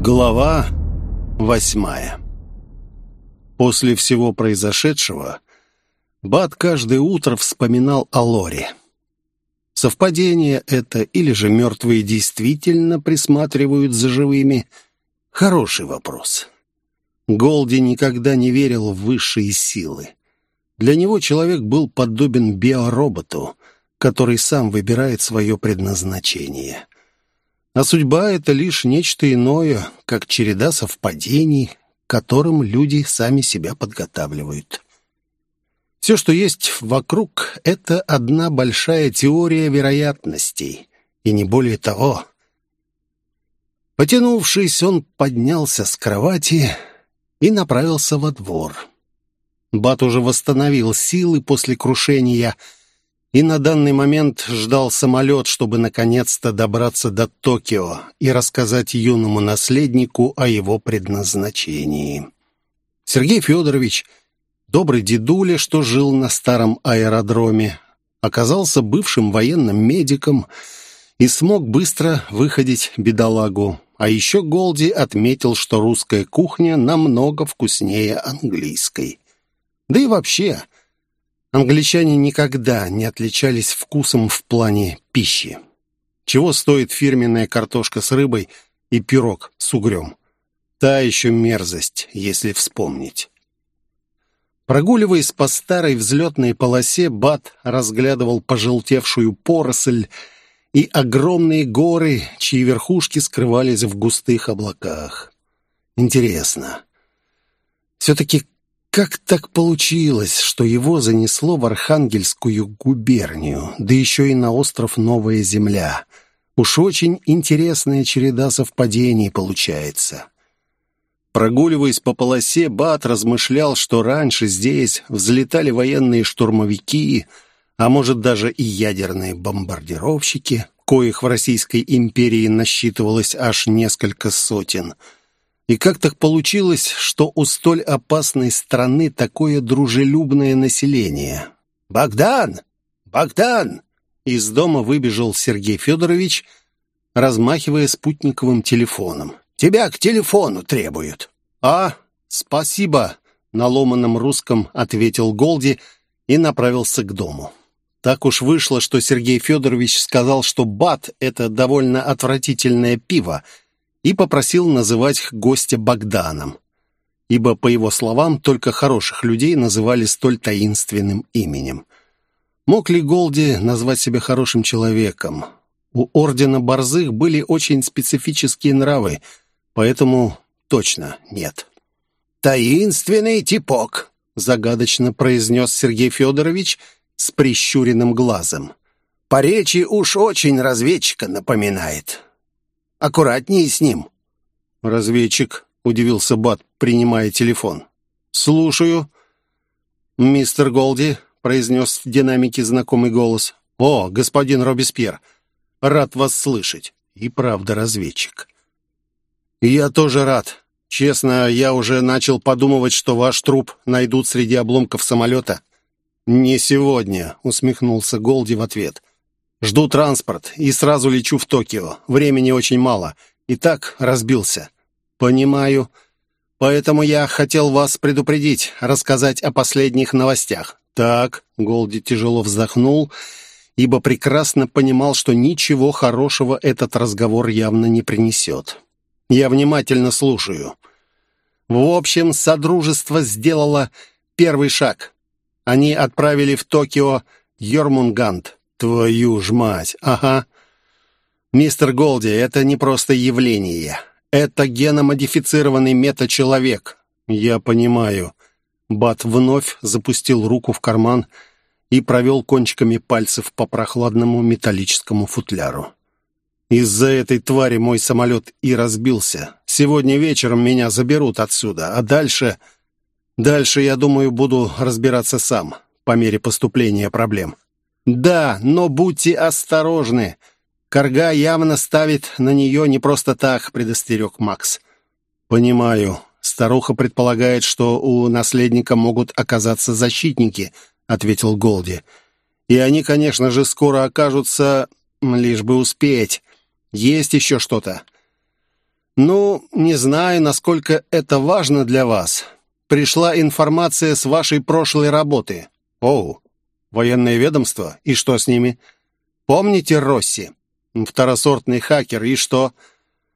Глава восьмая После всего произошедшего Бат каждое утро вспоминал о Лоре. Совпадение это или же мертвые действительно присматривают за живыми? Хороший вопрос. Голди никогда не верил в высшие силы. Для него человек был подобен биороботу, который сам выбирает свое предназначение. А судьба — это лишь нечто иное, как череда совпадений, которым люди сами себя подготавливают. Все, что есть вокруг, — это одна большая теория вероятностей, и не более того. Потянувшись, он поднялся с кровати и направился во двор. Бат уже восстановил силы после крушения — и на данный момент ждал самолет, чтобы наконец-то добраться до Токио и рассказать юному наследнику о его предназначении. Сергей Федорович, добрый дедуля, что жил на старом аэродроме, оказался бывшим военным медиком и смог быстро выходить бедолагу. А еще Голди отметил, что русская кухня намного вкуснее английской. Да и вообще, Англичане никогда не отличались вкусом в плане пищи. Чего стоит фирменная картошка с рыбой и пирог с угрем? Та еще мерзость, если вспомнить. Прогуливаясь по старой взлетной полосе, Бат разглядывал пожелтевшую поросль и огромные горы, чьи верхушки скрывались в густых облаках. Интересно, все-таки как так получилось, что его занесло в Архангельскую губернию, да еще и на остров Новая Земля? Уж очень интересная череда совпадений получается. Прогуливаясь по полосе, Бат размышлял, что раньше здесь взлетали военные штурмовики, а может даже и ядерные бомбардировщики, коих в Российской империи насчитывалось аж несколько сотен – и как так получилось, что у столь опасной страны такое дружелюбное население? «Богдан! Богдан!» Из дома выбежал Сергей Федорович, размахивая спутниковым телефоном. «Тебя к телефону требуют». «А, спасибо!» — на ломаном русском ответил Голди и направился к дому. Так уж вышло, что Сергей Федорович сказал, что бат — это довольно отвратительное пиво — и попросил называть гостя Богданом, ибо, по его словам, только хороших людей называли столь таинственным именем. Мог ли Голди назвать себя хорошим человеком? У Ордена Борзых были очень специфические нравы, поэтому точно нет. «Таинственный типок», — загадочно произнес Сергей Федорович с прищуренным глазом. «По речи уж очень разведчика напоминает. Аккуратнее с ним». «Разведчик», — удивился Бат, принимая телефон. «Слушаю». «Мистер Голди», — произнес в динамике знакомый голос. «О, господин Робеспьер, рад вас слышать». И правда разведчик. «Я тоже рад. Честно, я уже начал подумывать, что ваш труп найдут среди обломков самолета». «Не сегодня», — усмехнулся Голди в ответ. Жду транспорт и сразу лечу в Токио. Времени очень мало. И так разбился. Понимаю. Поэтому я хотел вас предупредить, рассказать о последних новостях. Так, Голди тяжело вздохнул, ибо прекрасно понимал, что ничего хорошего этот разговор явно не принесет. Я внимательно слушаю. В общем, Содружество сделало первый шаг. Они отправили в Токио Йормунгант, Твою ж мать, ага. Мистер Голди, это не просто явление. Это геномодифицированный метачеловек. Я понимаю. Бат вновь запустил руку в карман и провел кончиками пальцев по прохладному металлическому футляру. Из-за этой твари мой самолет и разбился. Сегодня вечером меня заберут отсюда, а дальше... Дальше, я думаю, буду разбираться сам, по мере поступления проблем. «Да, но будьте осторожны. Карга явно ставит на нее не просто так», — предостерег Макс. «Понимаю. Старуха предполагает, что у наследника могут оказаться защитники», — ответил Голди. «И они, конечно же, скоро окажутся, лишь бы успеть. Есть еще что-то». «Ну, не знаю, насколько это важно для вас. Пришла информация с вашей прошлой работы». «Оу, военное ведомство? И что с ними?» «Помните Росси? Второсортный хакер, и что?»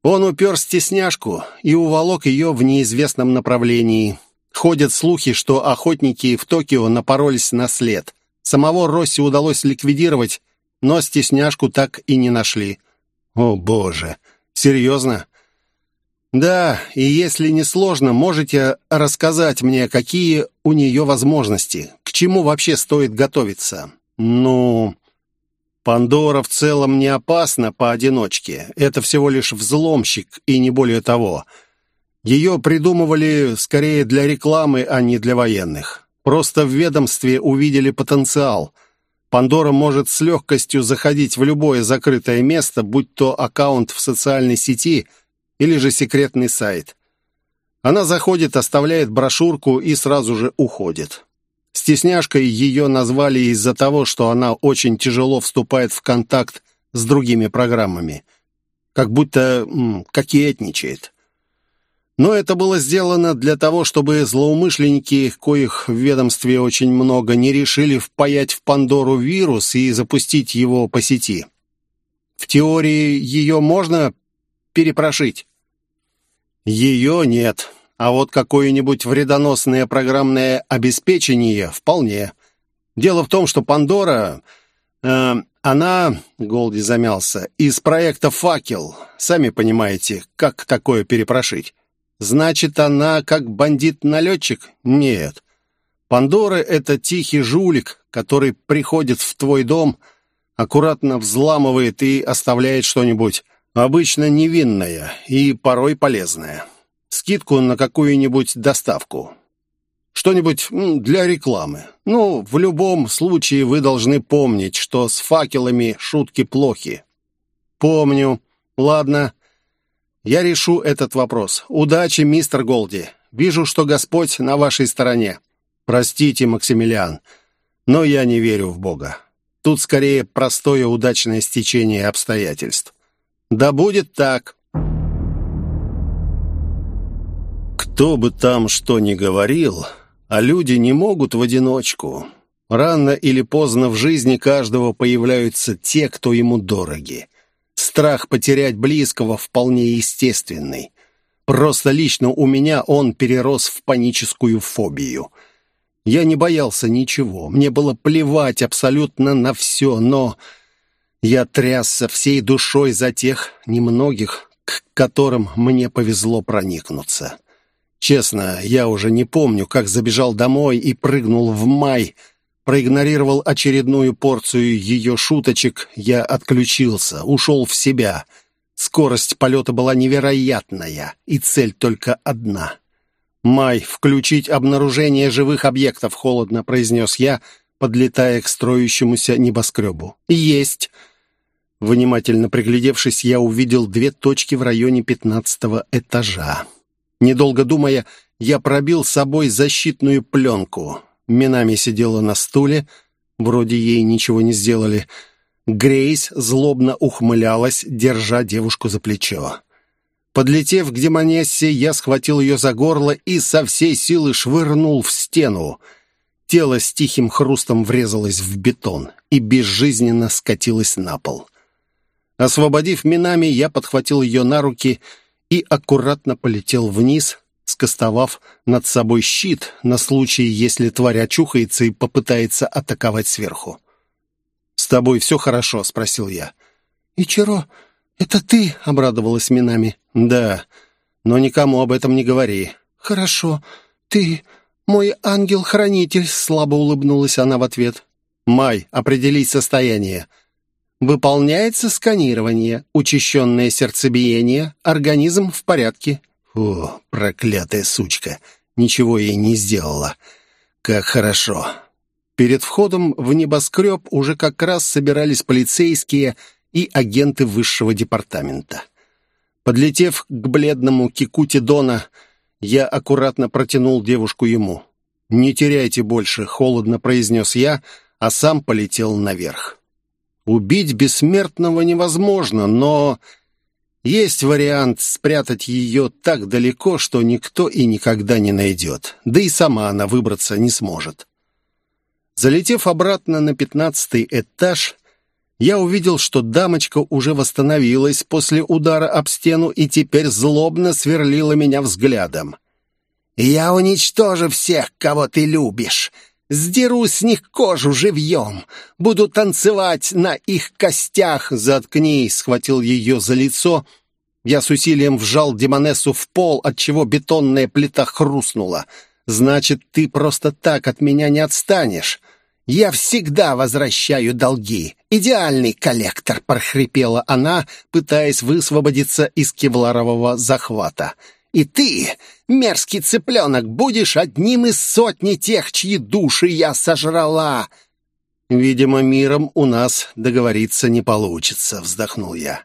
Он упер стесняшку и уволок ее в неизвестном направлении. Ходят слухи, что охотники в Токио напоролись на след. Самого Росси удалось ликвидировать, но стесняшку так и не нашли. О, боже! Серьезно? Да, и если не сложно, можете рассказать мне, какие у нее возможности, к чему вообще стоит готовиться? Ну, Пандора в целом не опасна поодиночке. Это всего лишь взломщик и не более того. Ее придумывали скорее для рекламы, а не для военных. Просто в ведомстве увидели потенциал. Пандора может с легкостью заходить в любое закрытое место, будь то аккаунт в социальной сети или же секретный сайт. Она заходит, оставляет брошюрку и сразу же уходит. Стесняшкой ее назвали из-за того, что она очень тяжело вступает в контакт с другими программами. Как будто м, кокетничает. Но это было сделано для того, чтобы злоумышленники, коих в ведомстве очень много, не решили впаять в Пандору вирус и запустить его по сети. В теории ее можно перепрошить? Ее нет. А вот какое-нибудь вредоносное программное обеспечение вполне. Дело в том, что Пандора... Э, она, Голди замялся, из проекта «Факел». Сами понимаете, как такое перепрошить. Значит, она как бандит-налетчик? Нет. Пандора — это тихий жулик, который приходит в твой дом, аккуратно взламывает и оставляет что-нибудь, обычно невинное и порой полезное скидку на какую-нибудь доставку. Что-нибудь для рекламы. Ну, в любом случае вы должны помнить, что с факелами шутки плохи. Помню. Ладно. Я решу этот вопрос. Удачи, мистер Голди. Вижу, что Господь на вашей стороне. Простите, Максимилиан, но я не верю в Бога. Тут скорее простое удачное стечение обстоятельств. Да будет так. Кто бы там что ни говорил, а люди не могут в одиночку. Рано или поздно в жизни каждого появляются те, кто ему дороги. Страх потерять близкого вполне естественный. Просто лично у меня он перерос в паническую фобию. Я не боялся ничего, мне было плевать абсолютно на все, но я трясся всей душой за тех немногих, к которым мне повезло проникнуться. Честно, я уже не помню, как забежал домой и прыгнул в май. Проигнорировал очередную порцию ее шуточек. Я отключился, ушел в себя. Скорость полета была невероятная, и цель только одна. «Май, включить обнаружение живых объектов», — холодно произнес я, подлетая к строящемуся небоскребу. «Есть». Внимательно приглядевшись, я увидел две точки в районе пятнадцатого этажа. Недолго думая, я пробил с собой защитную пленку. Минами сидела на стуле, вроде ей ничего не сделали. Грейс злобно ухмылялась, держа девушку за плечо. Подлетев к демонессе, я схватил ее за горло и со всей силы швырнул в стену. Тело с тихим хрустом врезалось в бетон и безжизненно скатилось на пол. Освободив минами, я подхватил ее на руки и аккуратно полетел вниз, скостовав над собой щит на случай, если тварь очухается и попытается атаковать сверху. «С тобой все хорошо?» — спросил я. «Ичиро, это ты?» — обрадовалась Минами. «Да, но никому об этом не говори». «Хорошо, ты мой ангел-хранитель», — слабо улыбнулась она в ответ. «Май, определить состояние. Выполняется сканирование, учащенное сердцебиение, организм в порядке. О, проклятая сучка, ничего ей не сделала. Как хорошо. Перед входом в небоскреб уже как раз собирались полицейские и агенты высшего департамента. Подлетев к бледному Кикути Дона, я аккуратно протянул девушку ему. «Не теряйте больше», — холодно произнес я, а сам полетел наверх. Убить бессмертного невозможно, но Есть вариант спрятать ее так далеко, что никто и никогда не найдет. Да и сама она выбраться не сможет. Залетев обратно на пятнадцатый этаж, я увидел, что дамочка уже восстановилась после удара об стену и теперь злобно сверлила меня взглядом. «Я уничтожу всех, кого ты любишь. Сдеру с них кожу живьем. Буду танцевать на их костях. Заткнись!» — схватил ее за лицо. Я с усилием вжал Демонессу в пол, отчего бетонная плита хрустнула. «Значит, ты просто так от меня не отстанешь. Я всегда возвращаю долги. Идеальный коллектор!» — прохрипела она, пытаясь высвободиться из кевларового захвата. И ты, мерзкий цыпленок, будешь одним из сотни тех, чьи души я сожрала!» «Видимо, миром у нас договориться не получится», — вздохнул я.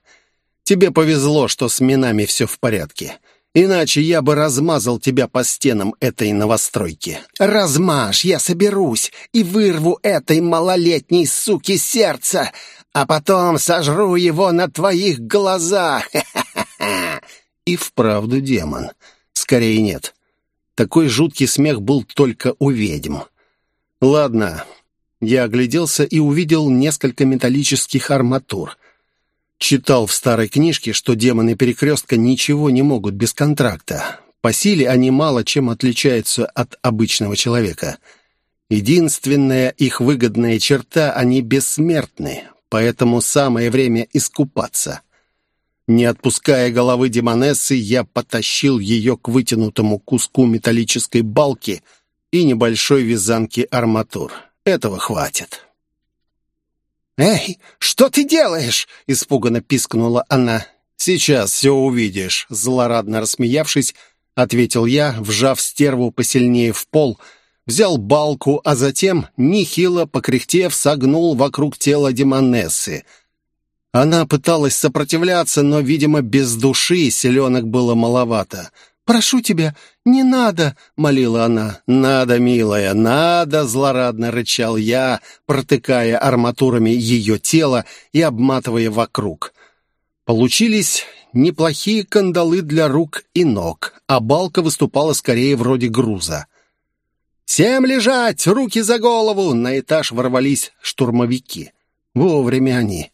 «Тебе повезло, что с минами все в порядке. Иначе я бы размазал тебя по стенам этой новостройки». «Размажь, я соберусь и вырву этой малолетней суки сердце, а потом сожру его на твоих глазах. и вправду демон. Скорее нет. Такой жуткий смех был только у ведьм. Ладно. Я огляделся и увидел несколько металлических арматур. Читал в старой книжке, что демоны Перекрестка ничего не могут без контракта. По силе они мало чем отличаются от обычного человека. Единственная их выгодная черта — они бессмертны, поэтому самое время искупаться. Не отпуская головы Демонессы, я потащил ее к вытянутому куску металлической балки и небольшой вязанки арматур. Этого хватит. «Эй, что ты делаешь?» — испуганно пискнула она. «Сейчас все увидишь», — злорадно рассмеявшись, ответил я, вжав стерву посильнее в пол, взял балку, а затем, нехило покряхтев, согнул вокруг тела Демонессы — она пыталась сопротивляться, но, видимо, без души селенок было маловато. «Прошу тебя, не надо!» — молила она. «Надо, милая, надо!» — злорадно рычал я, протыкая арматурами ее тело и обматывая вокруг. Получились неплохие кандалы для рук и ног, а балка выступала скорее вроде груза. «Всем лежать! Руки за голову!» На этаж ворвались штурмовики. Вовремя они.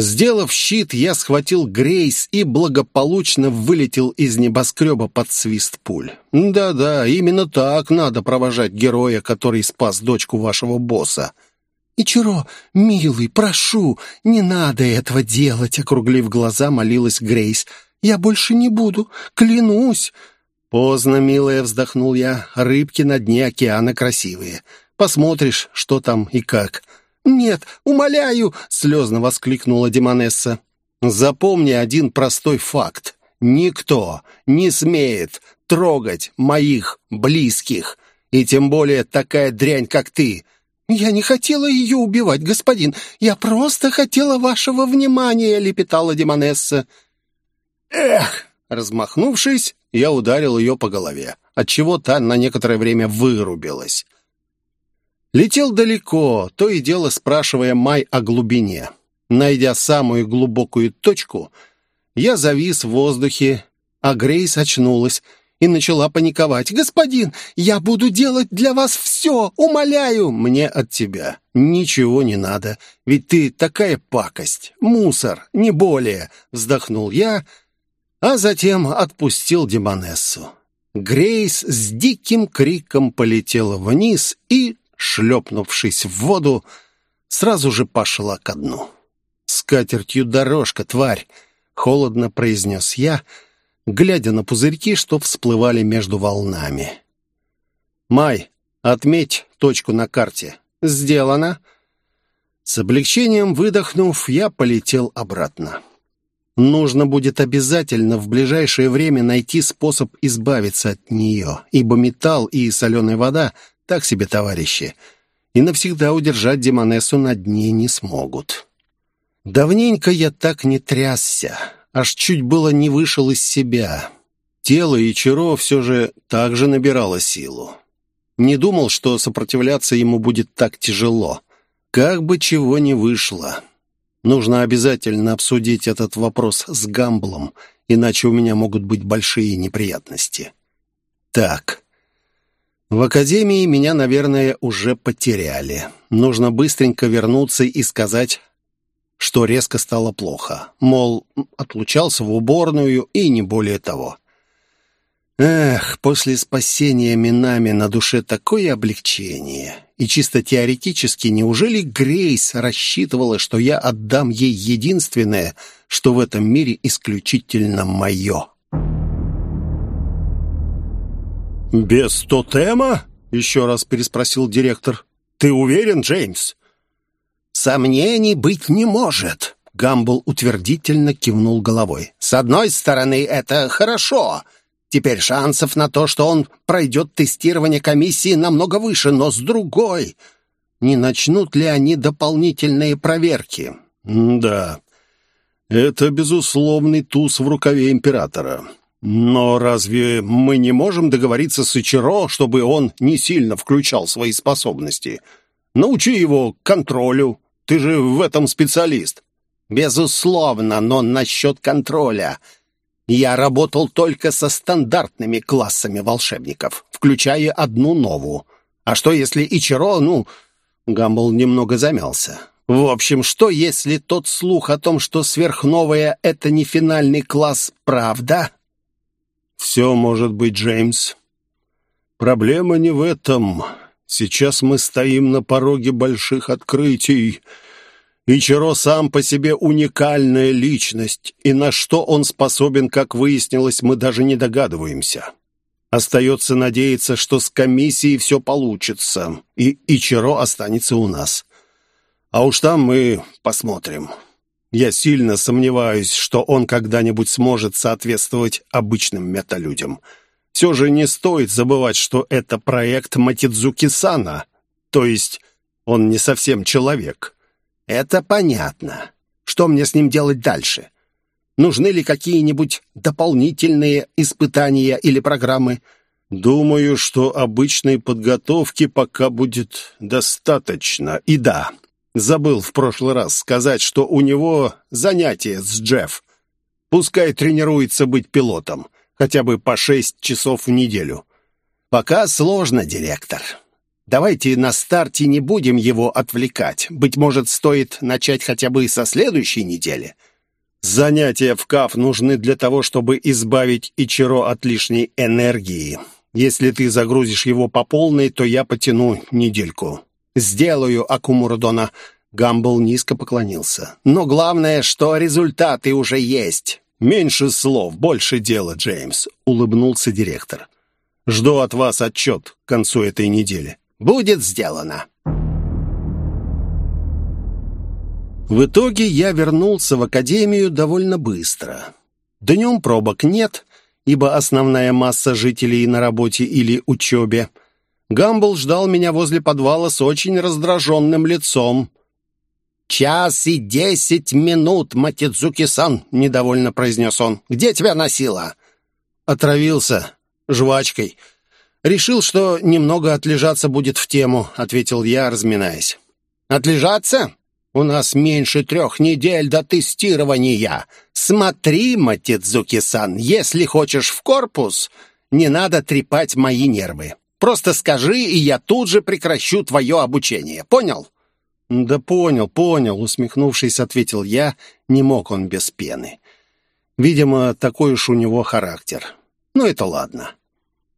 Сделав щит, я схватил Грейс и благополучно вылетел из небоскреба под свист пуль. Да-да, именно так надо провожать героя, который спас дочку вашего босса. «Ичиро, милый, прошу, не надо этого делать», — округлив глаза, молилась Грейс. «Я больше не буду, клянусь». «Поздно, милая», — вздохнул я. «Рыбки на дне океана красивые. Посмотришь, что там и как». «Нет, умоляю!» — слезно воскликнула Демонесса. «Запомни один простой факт. Никто не смеет трогать моих близких, и тем более такая дрянь, как ты». «Я не хотела ее убивать, господин. Я просто хотела вашего внимания», — лепетала Демонесса. «Эх!» — размахнувшись, я ударил ее по голове, отчего та на некоторое время вырубилась. Летел далеко, то и дело спрашивая Май о глубине. Найдя самую глубокую точку, я завис в воздухе, а Грейс очнулась и начала паниковать. «Господин, я буду делать для вас все, умоляю!» «Мне от тебя ничего не надо, ведь ты такая пакость, мусор, не более!» Вздохнул я, а затем отпустил Демонессу. Грейс с диким криком полетела вниз и шлепнувшись в воду, сразу же пошла ко дну. «С катертью дорожка, тварь!» — холодно произнес я, глядя на пузырьки, что всплывали между волнами. «Май, отметь точку на карте. Сделано!» С облегчением выдохнув, я полетел обратно. Нужно будет обязательно в ближайшее время найти способ избавиться от нее, ибо металл и соленая вода так себе товарищи. И навсегда удержать Демонессу на дне не смогут. Давненько я так не трясся, аж чуть было не вышел из себя. Тело и Ичиро все же так же набирало силу. Не думал, что сопротивляться ему будет так тяжело. Как бы чего ни вышло. Нужно обязательно обсудить этот вопрос с Гамблом, иначе у меня могут быть большие неприятности. Так, в академии меня, наверное, уже потеряли. Нужно быстренько вернуться и сказать, что резко стало плохо. Мол, отлучался в уборную и не более того. Эх, после спасения Минами на душе такое облегчение. И чисто теоретически, неужели Грейс рассчитывала, что я отдам ей единственное, что в этом мире исключительно мое? «Без тотема?» — еще раз переспросил директор. «Ты уверен, Джеймс?» «Сомнений быть не может», — Гамбл утвердительно кивнул головой. «С одной стороны, это хорошо. Теперь шансов на то, что он пройдет тестирование комиссии, намного выше, но с другой... Не начнут ли они дополнительные проверки?» «Да, это безусловный туз в рукаве императора. Но разве мы не можем договориться с Ичиро, чтобы он не сильно включал свои способности? Научи его контролю, ты же в этом специалист». «Безусловно, но насчет контроля...» Я работал только со стандартными классами волшебников, включая одну новую. А что если Ичиро, ну... Гамбл немного замялся. В общем, что если тот слух о том, что сверхновая — это не финальный класс, правда? Все может быть, Джеймс. Проблема не в этом. Сейчас мы стоим на пороге больших открытий. Ичиро сам по себе уникальная личность, и на что он способен, как выяснилось, мы даже не догадываемся. Остается надеяться, что с комиссией все получится, и Ичиро останется у нас. А уж там мы посмотрим. Я сильно сомневаюсь, что он когда-нибудь сможет соответствовать обычным металюдям. Все же не стоит забывать, что это проект Матидзуки-сана, то есть он не совсем человек. «Это понятно. Что мне с ним делать дальше? Нужны ли какие-нибудь дополнительные испытания или программы?» «Думаю, что обычной подготовки пока будет достаточно. И да, забыл в прошлый раз сказать, что у него занятие с Джефф. Пускай тренируется быть пилотом, хотя бы по шесть часов в неделю». «Пока сложно, директор. Давайте на старте не будем его отвлекать. Быть может, стоит начать хотя бы со следующей недели. Занятия в КАФ нужны для того, чтобы избавить Ичиро от лишней энергии. Если ты загрузишь его по полной, то я потяну недельку. Сделаю, Акумурдона. Гамбл низко поклонился. Но главное, что результаты уже есть. Меньше слов, больше дела, Джеймс, улыбнулся директор. Жду от вас отчет к концу этой недели. Будет сделано. В итоге я вернулся в академию довольно быстро. Днем пробок нет, ибо основная масса жителей на работе или учебе. Гамбл ждал меня возле подвала с очень раздраженным лицом. «Час и десять минут, Матидзуки-сан!» — недовольно произнес он. «Где тебя носило?» «Отравился жвачкой». «Решил, что немного отлежаться будет в тему», — ответил я, разминаясь. «Отлежаться? У нас меньше трех недель до тестирования. Смотри, Матидзуки-сан, если хочешь в корпус, не надо трепать мои нервы. Просто скажи, и я тут же прекращу твое обучение. Понял?» «Да понял, понял», — усмехнувшись, ответил я. Не мог он без пены. Видимо, такой уж у него характер. Ну, это ладно.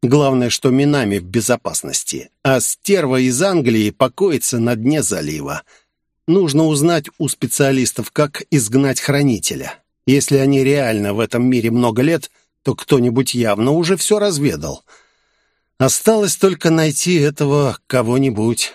Главное, что Минами в безопасности, а стерва из Англии покоится на дне залива. Нужно узнать у специалистов, как изгнать хранителя. Если они реально в этом мире много лет, то кто-нибудь явно уже все разведал. Осталось только найти этого кого-нибудь.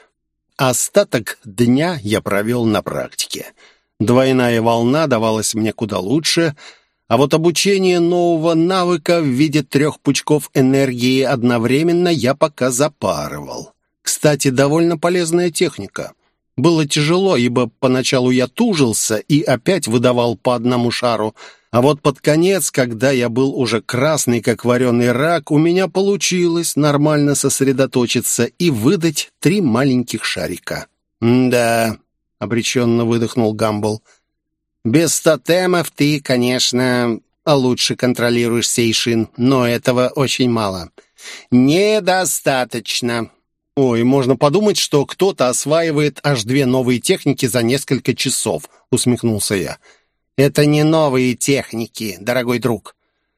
Остаток дня я провел на практике. Двойная волна давалась мне куда лучше — а вот обучение нового навыка в виде трех пучков энергии одновременно я пока запарывал. Кстати, довольно полезная техника. Было тяжело, ибо поначалу я тужился и опять выдавал по одному шару, а вот под конец, когда я был уже красный, как вареный рак, у меня получилось нормально сосредоточиться и выдать три маленьких шарика. «Да», — обреченно выдохнул Гамбл, — Без тотемов ты, конечно, лучше контролируешь Сейшин, но этого очень мало. Недостаточно. Ой, можно подумать, что кто-то осваивает аж две новые техники за несколько часов, усмехнулся я. Это не новые техники, дорогой друг,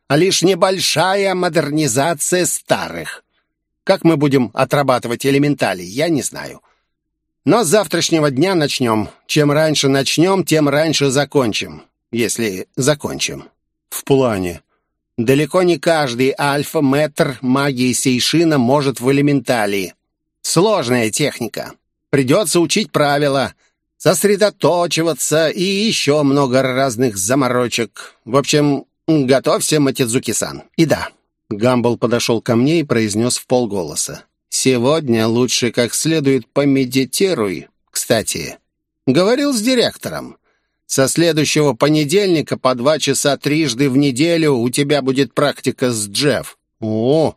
а лишь небольшая модернизация старых. Как мы будем отрабатывать элементали, я не знаю. Но с завтрашнего дня начнем. Чем раньше начнем, тем раньше закончим. Если закончим. В плане. Далеко не каждый альфа-метр магии Сейшина может в элементалии. Сложная техника. Придется учить правила, сосредоточиваться и еще много разных заморочек. В общем, готовься, Матидзуки-сан. И да, Гамбл подошел ко мне и произнес в полголоса. «Сегодня лучше как следует помедитируй. Кстати, говорил с директором. Со следующего понедельника по два часа трижды в неделю у тебя будет практика с Джефф. О,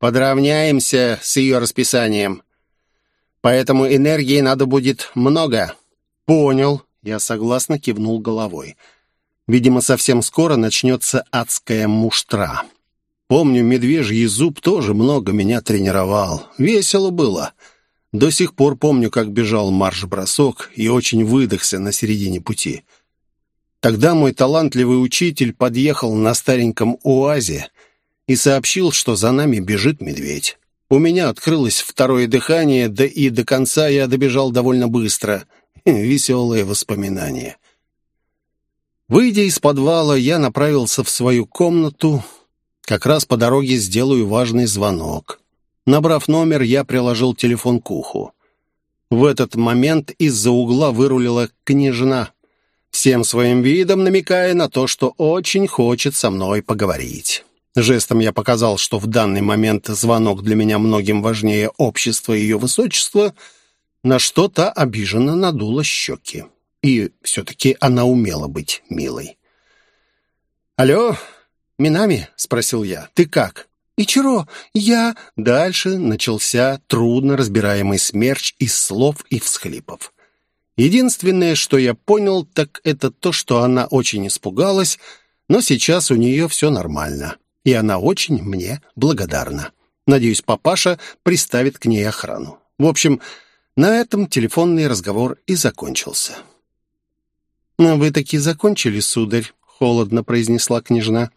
подравняемся с ее расписанием. Поэтому энергии надо будет много». «Понял», — я согласно кивнул головой. «Видимо, совсем скоро начнется адская муштра». Помню, медвежий зуб тоже много меня тренировал. Весело было. До сих пор помню, как бежал марш-бросок и очень выдохся на середине пути. Тогда мой талантливый учитель подъехал на стареньком УАЗе и сообщил, что за нами бежит медведь. У меня открылось второе дыхание, да и до конца я добежал довольно быстро. Веселые воспоминания. Выйдя из подвала, я направился в свою комнату, как раз по дороге сделаю важный звонок. Набрав номер, я приложил телефон к уху. В этот момент из-за угла вырулила княжна, всем своим видом намекая на то, что очень хочет со мной поговорить. Жестом я показал, что в данный момент звонок для меня многим важнее общества ее высочества, на что-то обиженно надула щеки. И все-таки она умела быть милой. «Алло, «Минами?» — спросил я. «Ты как?» «Ичиро, я...» Дальше начался трудно разбираемый смерч из слов и всхлипов. Единственное, что я понял, так это то, что она очень испугалась, но сейчас у нее все нормально, и она очень мне благодарна. Надеюсь, папаша приставит к ней охрану. В общем, на этом телефонный разговор и закончился. «Вы таки закончили, сударь?» — холодно произнесла княжна.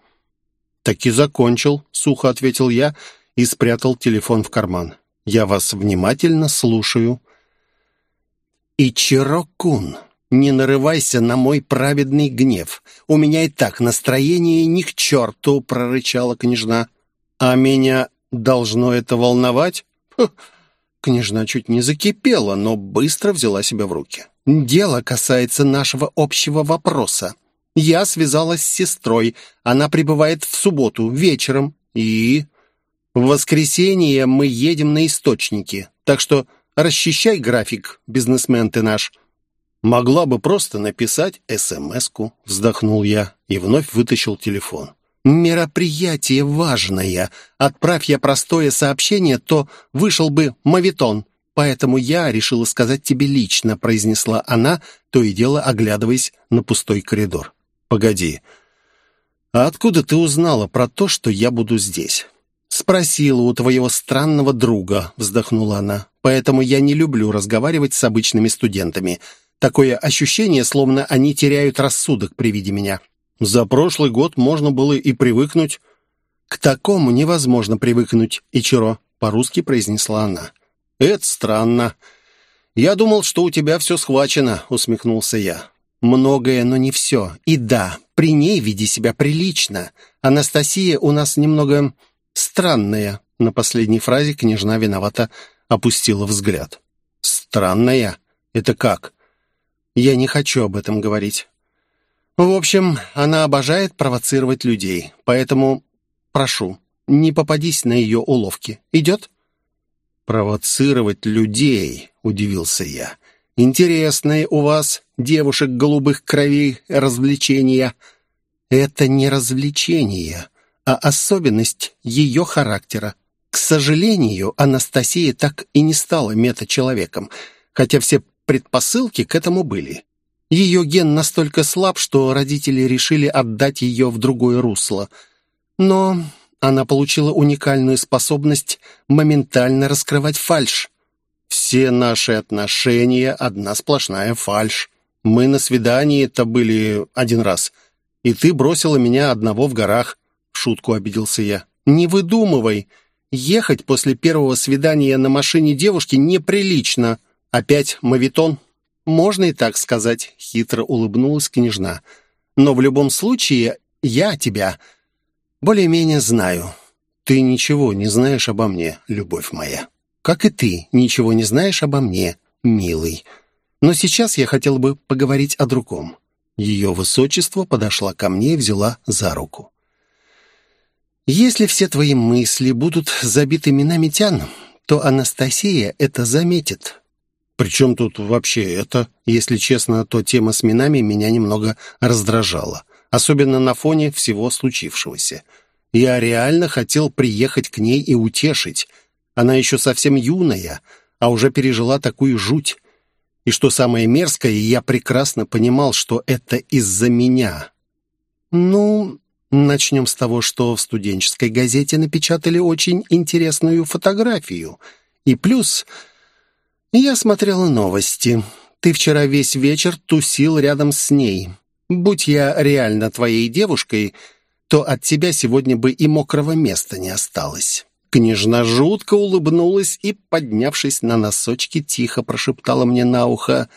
«Так и закончил», — сухо ответил я и спрятал телефон в карман. «Я вас внимательно слушаю». «Ичиро-кун, не нарывайся на мой праведный гнев. У меня и так настроение ни к черту», — прорычала княжна. «А меня должно это волновать?» Княжна чуть не закипела, но быстро взяла себя в руки. «Дело касается нашего общего вопроса. Я связалась с сестрой. Она прибывает в субботу вечером. И... В воскресенье мы едем на источники. Так что расчищай график, бизнесмен ты наш. Могла бы просто написать СМС-ку, вздохнул я и вновь вытащил телефон. Мероприятие важное. Отправь я простое сообщение, то вышел бы мавитон. Поэтому я решила сказать тебе лично, произнесла она, то и дело оглядываясь на пустой коридор. «Погоди. А откуда ты узнала про то, что я буду здесь?» «Спросила у твоего странного друга», — вздохнула она. «Поэтому я не люблю разговаривать с обычными студентами. Такое ощущение, словно они теряют рассудок при виде меня». «За прошлый год можно было и привыкнуть». «К такому невозможно привыкнуть, Ичиро», — по-русски произнесла она. «Это странно. Я думал, что у тебя все схвачено», — усмехнулся я. Многое, но не все. И да, при ней веди себя прилично. Анастасия у нас немного странная. На последней фразе княжна виновата опустила взгляд. Странная? Это как? Я не хочу об этом говорить. В общем, она обожает провоцировать людей, поэтому прошу, не попадись на ее уловки. Идет? «Провоцировать людей», — удивился я. Интересные у вас, девушек голубых кровей, развлечения. Это не развлечение, а особенность ее характера. К сожалению, Анастасия так и не стала мета-человеком, хотя все предпосылки к этому были. Ее ген настолько слаб, что родители решили отдать ее в другое русло. Но она получила уникальную способность моментально раскрывать фальшь. Все наши отношения — одна сплошная фальшь. Мы на свидании-то были один раз, и ты бросила меня одного в горах. Шутку обиделся я. Не выдумывай. Ехать после первого свидания на машине девушки неприлично. Опять мавитон? Можно и так сказать, хитро улыбнулась княжна. Но в любом случае я тебя более-менее знаю. Ты ничего не знаешь обо мне, любовь моя. Как и ты ничего не знаешь обо мне, милый. Но сейчас я хотел бы поговорить о другом. Ее высочество подошла ко мне и взяла за руку. Если все твои мысли будут забиты минамитян, то Анастасия это заметит. Причем тут вообще это? Если честно, то тема с минами меня немного раздражала. Особенно на фоне всего случившегося. Я реально хотел приехать к ней и утешить. Она еще совсем юная, а уже пережила такую жуть. И что самое мерзкое, я прекрасно понимал, что это из-за меня. Ну, Начнем с того, что в студенческой газете напечатали очень интересную фотографию. И плюс, я смотрела новости. Ты вчера весь вечер тусил рядом с ней. Будь я реально твоей девушкой, то от тебя сегодня бы и мокрого места не осталось». Княжна жутко улыбнулась и, поднявшись на носочки, тихо прошептала мне на ухо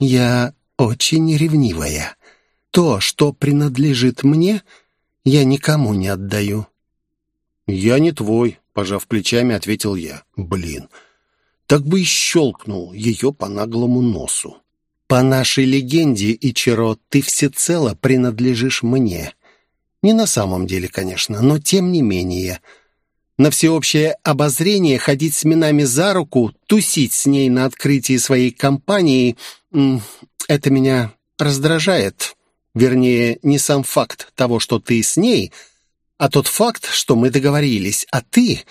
«Я очень ревнивая. То, что принадлежит мне, — я никому не отдаю». «Я не твой», — пожав плечами, ответил я. «Блин, так бы и щелкнул ее по наглому носу». «По нашей легенде, Ичиро, ты всецело принадлежишь мне. Не на самом деле, конечно, но тем не менее. На всеобщее обозрение ходить с Минами за руку, тусить с ней на открытии своей компании — это меня раздражает. Вернее, не сам факт того, что ты с ней, а тот факт, что мы договорились, а ты...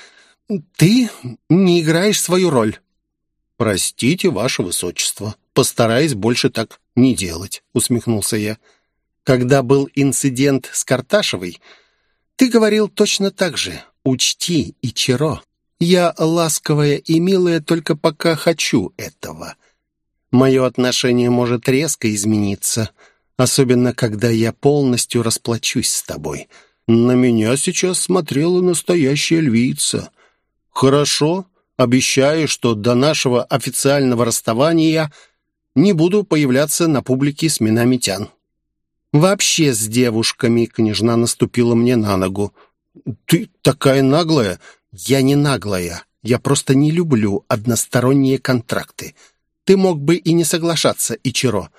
ты не играешь свою роль». «Простите, ваше высочество, постараюсь больше так не делать», — усмехнулся я. «Когда был инцидент с Карташевой, ты говорил точно так же. Учти, Ичиро, я ласковая и милая только пока хочу этого. Мое отношение может резко измениться» особенно когда я полностью расплачусь с тобой. На меня сейчас смотрела настоящая львица. Хорошо, обещаю, что до нашего официального расставания не буду появляться на публике с минами тян. Вообще с девушками княжна наступила мне на ногу. Ты такая наглая. Я не наглая. Я просто не люблю односторонние контракты. Ты мог бы и не соглашаться, Ичиро.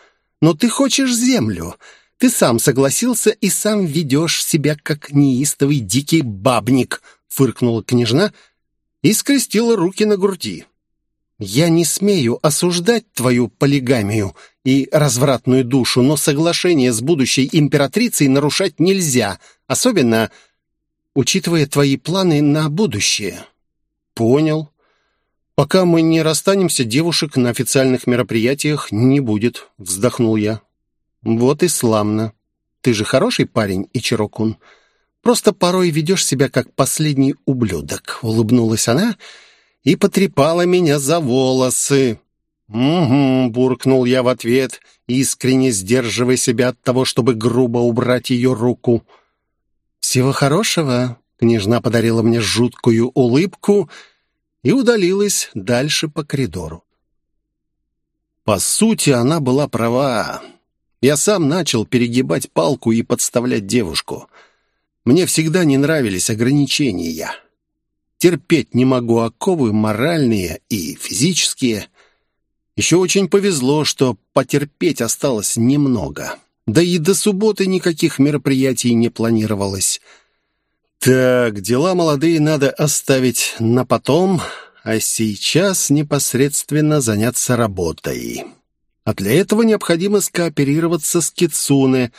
Но ты хочешь землю. Ты сам согласился и сам ведешь себя, как неистовый дикий бабник», — фыркнула княжна и скрестила руки на груди. «Я не смею осуждать твою полигамию и развратную душу, но соглашение с будущей императрицей нарушать нельзя, особенно учитывая твои планы на будущее». «Понял. «Пока мы не расстанемся, девушек на официальных мероприятиях не будет», — вздохнул я. «Вот и славно. Ты же хороший парень, Ичирокун. Просто порой ведешь себя как последний ублюдок», — улыбнулась она и потрепала меня за волосы. «Угу», — буркнул я в ответ, искренне сдерживая себя от того, чтобы грубо убрать ее руку. «Всего хорошего», — княжна подарила мне жуткую улыбку — и удалилась дальше по коридору. По сути, она была права. Я сам начал перегибать палку и подставлять девушку. Мне всегда не нравились ограничения. Терпеть не могу оковы моральные и физические. Еще очень повезло, что потерпеть осталось немного. Да и до субботы никаких мероприятий не планировалось. Так, дела молодые надо оставить на потом, а сейчас непосредственно заняться работой. А для этого необходимо скооперироваться с Кицуне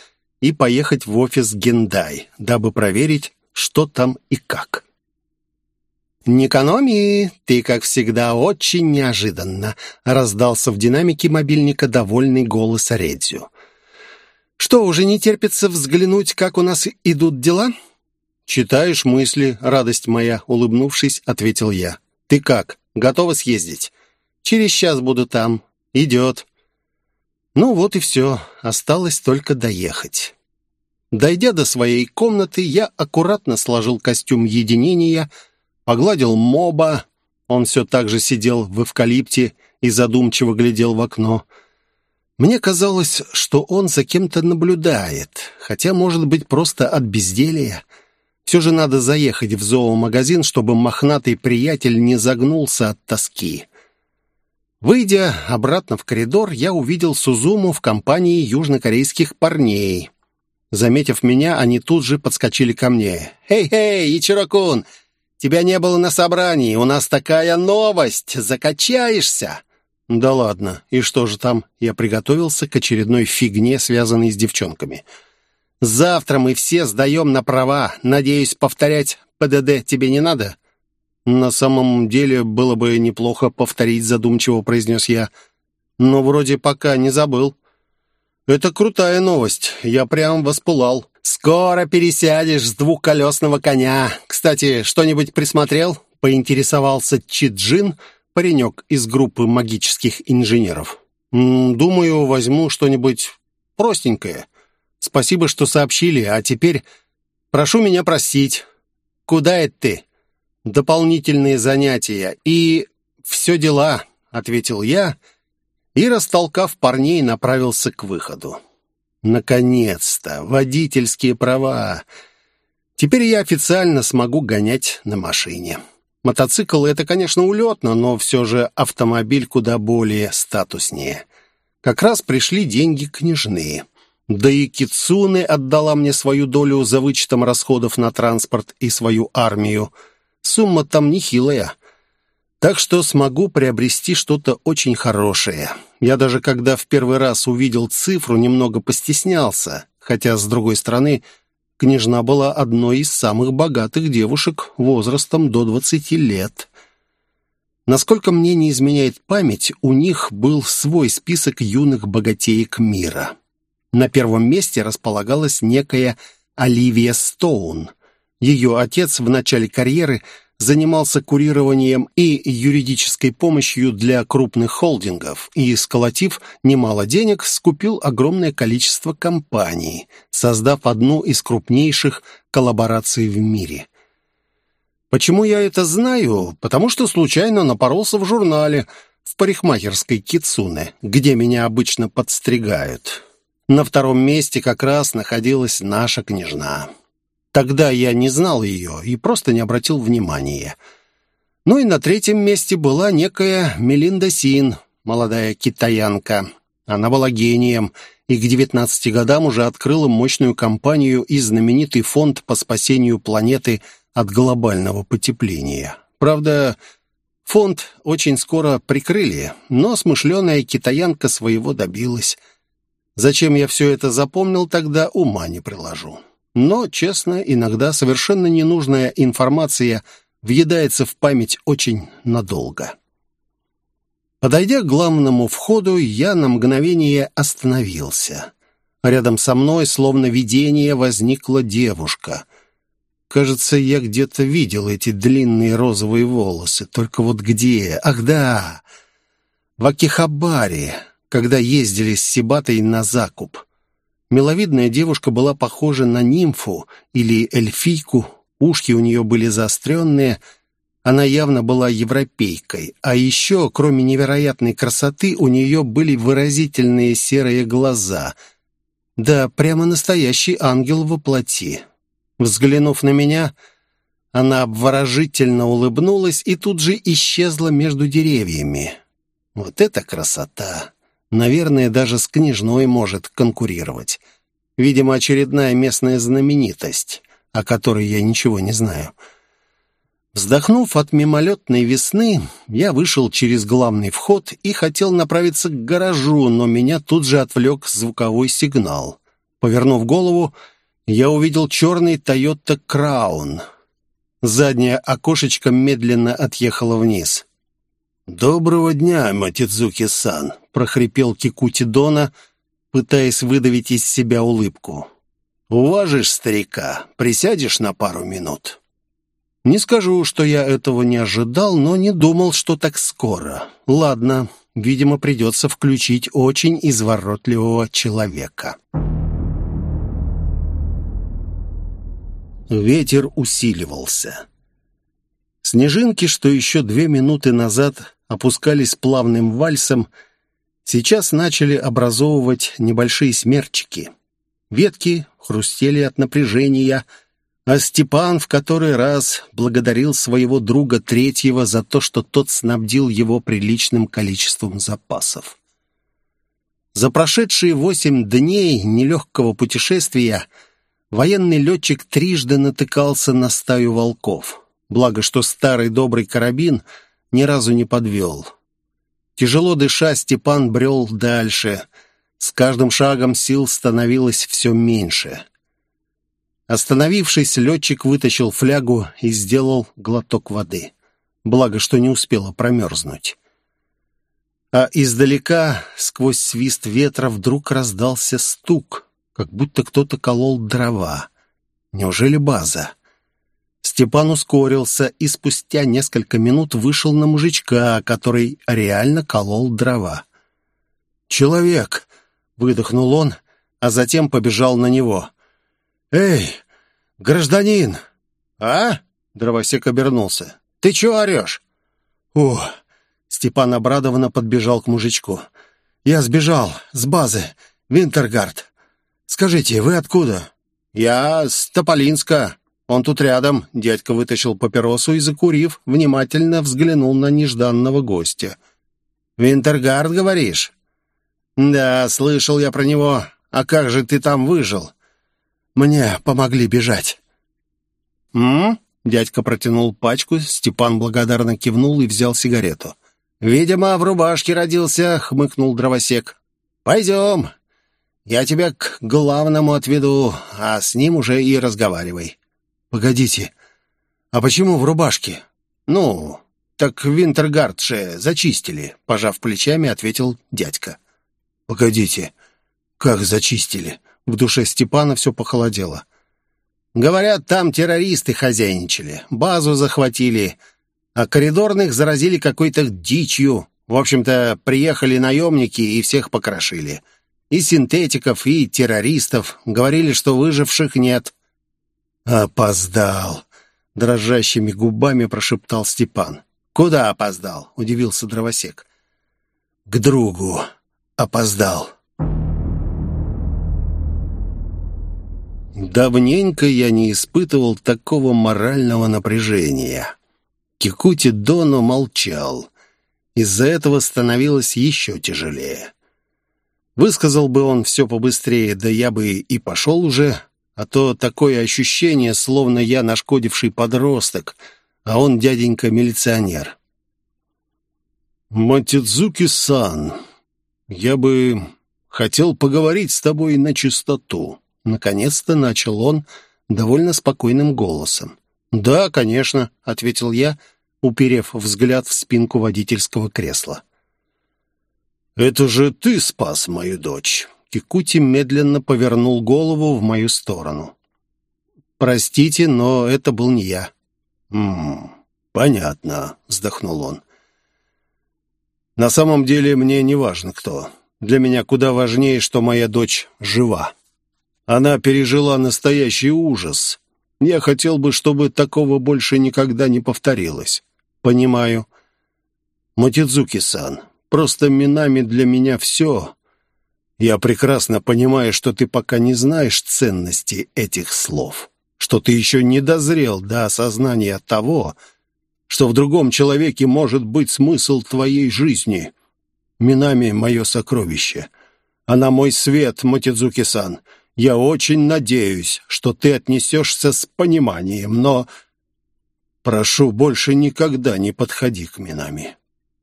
и поехать в офис Гендай, дабы проверить, что там и как. «Не экономи, ты, как всегда, очень неожиданно», — раздался в динамике мобильника довольный голос Редзю. «Что, уже не терпится взглянуть, как у нас идут дела?» «Читаешь мысли, радость моя», — улыбнувшись, ответил я. «Ты как, готова съездить?» «Через час буду там. Идет». Ну вот и все, осталось только доехать. Дойдя до своей комнаты, я аккуратно сложил костюм единения, погладил моба. Он все так же сидел в эвкалипте и задумчиво глядел в окно. Мне казалось, что он за кем-то наблюдает, хотя, может быть, просто от безделья. Все же надо заехать в зоомагазин, чтобы мохнатый приятель не загнулся от тоски. Выйдя обратно в коридор, я увидел Сузуму в компании южнокорейских парней. Заметив меня, они тут же подскочили ко мне. «Хей-хей, Ичирокун, тебя не было на собрании, у нас такая новость, закачаешься!» «Да ладно, и что же там?» Я приготовился к очередной фигне, связанной с девчонками. «Завтра мы все сдаем на права. Надеюсь, повторять ПДД тебе не надо?» «На самом деле было бы неплохо повторить», — задумчиво произнес я. «Но вроде пока не забыл». «Это крутая новость. Я прям воспылал». «Скоро пересядешь с двухколесного коня. Кстати, что-нибудь присмотрел?» — поинтересовался Чиджин, паренек из группы магических инженеров. «Думаю, возьму что-нибудь простенькое. Спасибо, что сообщили, а теперь прошу меня простить. Куда это ты?» Дополнительные занятия и все дела», — ответил я и, растолкав парней, направился к выходу. «Наконец-то! Водительские права! Теперь я официально смогу гонять на машине». Мотоцикл — это, конечно, улетно, но все же автомобиль куда более статуснее. Как раз пришли деньги княжные. Да и Кицуне отдала мне свою долю за вычетом расходов на транспорт и свою армию — Сумма там нехилая. Так что смогу приобрести что-то очень хорошее. Я даже когда в первый раз увидел цифру, немного постеснялся. Хотя, с другой стороны, княжна была одной из самых богатых девушек возрастом до 20 лет. Насколько мне не изменяет память, у них был свой список юных богатеек мира. На первом месте располагалась некая Оливия Стоун. Ее отец в начале карьеры занимался курированием и юридической помощью для крупных холдингов и, сколотив немало денег, скупил огромное количество компаний, создав одну из крупнейших коллабораций в мире. Почему я это знаю? Потому что случайно напоролся в журнале в парикмахерской Кицуне, где меня обычно подстригают. На втором месте как раз находилась наша княжна. Тогда я не знал ее и просто не обратил внимания. Ну и на третьем месте была некая Мелинда Син, молодая китаянка. Она была гением и к 19 годам уже открыла мощную компанию и знаменитый фонд по спасению планеты от глобального потепления. Правда, фонд очень скоро прикрыли, но смышленая китаянка своего добилась. Зачем я все это запомнил, тогда ума не приложу. Но, честно, иногда совершенно ненужная информация въедается в память очень надолго. Подойдя к главному входу, я на мгновение остановился. Рядом со мной, словно видение, возникла девушка. Кажется, я где-то видел эти длинные розовые волосы. Только вот где? Ах да! В Акихабаре, когда ездили с Сибатой на закуп. Миловидная девушка была похожа на нимфу или эльфийку, ушки у нее были заостренные, она явно была европейкой, а еще, кроме невероятной красоты, у нее были выразительные серые глаза. Да, прямо настоящий ангел во плоти. Взглянув на меня, она обворожительно улыбнулась и тут же исчезла между деревьями. Вот это красота! Наверное, даже с княжной может конкурировать. Видимо, очередная местная знаменитость, о которой я ничего не знаю. Вздохнув от мимолетной весны, я вышел через главный вход и хотел направиться к гаражу, но меня тут же отвлек звуковой сигнал. Повернув голову, я увидел черный Toyota Crown. Заднее окошечко медленно отъехало вниз. «Доброго дня, Матидзуки-сан», — прохрипел Кикути Дона, пытаясь выдавить из себя улыбку. «Уважишь старика, присядешь на пару минут?» Не скажу, что я этого не ожидал, но не думал, что так скоро. Ладно, видимо, придется включить очень изворотливого человека. Ветер усиливался. Снежинки, что еще две минуты назад опускались плавным вальсом, сейчас начали образовывать небольшие смерчики. Ветки хрустели от напряжения, а Степан в который раз благодарил своего друга третьего за то, что тот снабдил его приличным количеством запасов. За прошедшие восемь дней нелегкого путешествия военный летчик трижды натыкался на стаю волков. Благо, что старый добрый карабин ни разу не подвел. Тяжело дыша, Степан брел дальше. С каждым шагом сил становилось все меньше — Остановившись, летчик вытащил флягу и сделал глоток воды. Благо, что не успела промерзнуть. А издалека, сквозь свист ветра, вдруг раздался стук, как будто кто-то колол дрова. Неужели база? Степан ускорился и спустя несколько минут вышел на мужичка, который реально колол дрова. «Человек!» — выдохнул он, а затем побежал на него. «Эй, гражданин!» «А?» — дровосек обернулся. «Ты чего орешь?» «О!» — Степан обрадованно подбежал к мужичку. «Я сбежал с базы, Винтергард. Скажите, вы откуда?» «Я с Тополинска. Он тут рядом». Дядька вытащил папиросу и, закурив, внимательно взглянул на нежданного гостя. «Винтергард, говоришь?» «Да, слышал я про него. А как же ты там выжил?» Мне помогли бежать». «М?», Дядька протянул пачку, Степан благодарно кивнул и взял сигарету. «Видимо, в рубашке родился», — хмыкнул дровосек. «Пойдем. Я тебя к главному отведу, а с ним уже и разговаривай». «Погодите, а почему в рубашке?» «Ну, так Винтергард же зачистили», — пожав плечами, ответил дядька. «Погодите, как зачистили?» В душе Степана все похолодело. Говорят, там террористы хозяйничали, базу захватили, а коридорных заразили какой-то дичью. В общем-то, приехали наемники и всех покрошили. И синтетиков, и террористов. Говорили, что выживших нет. «Опоздал!» — дрожащими губами прошептал Степан. «Куда опоздал?» — удивился дровосек. «К другу. Опоздал». Давненько я не испытывал такого морального напряжения. Кикути Доно молчал. Из-за этого становилось еще тяжелее. Высказал бы он все побыстрее, да я бы и пошел уже, а то такое ощущение, словно я нашкодивший подросток, а он дяденька-милиционер. «Матидзуки-сан, я бы хотел поговорить с тобой на чистоту». Наконец-то начал он довольно спокойным голосом. «Да, конечно», — ответил я, уперев взгляд в спинку водительского кресла. «Это же ты спас мою дочь!» Кикути медленно повернул голову в мою сторону. «Простите, но это был не я». «М -м, понятно», — вздохнул он. «На самом деле мне не важно кто. Для меня куда важнее, что моя дочь жива». Она пережила настоящий ужас. Я хотел бы, чтобы такого больше никогда не повторилось. Понимаю. Мотидзуки-сан, просто Минами для меня все. Я прекрасно понимаю, что ты пока не знаешь ценности этих слов, что ты еще не дозрел до осознания того, что в другом человеке может быть смысл твоей жизни. Минами — мое сокровище. Она мой свет, Мотидзуки-сан. Я очень надеюсь, что ты отнесешься с пониманием, но... Прошу, больше никогда не подходи к Минами.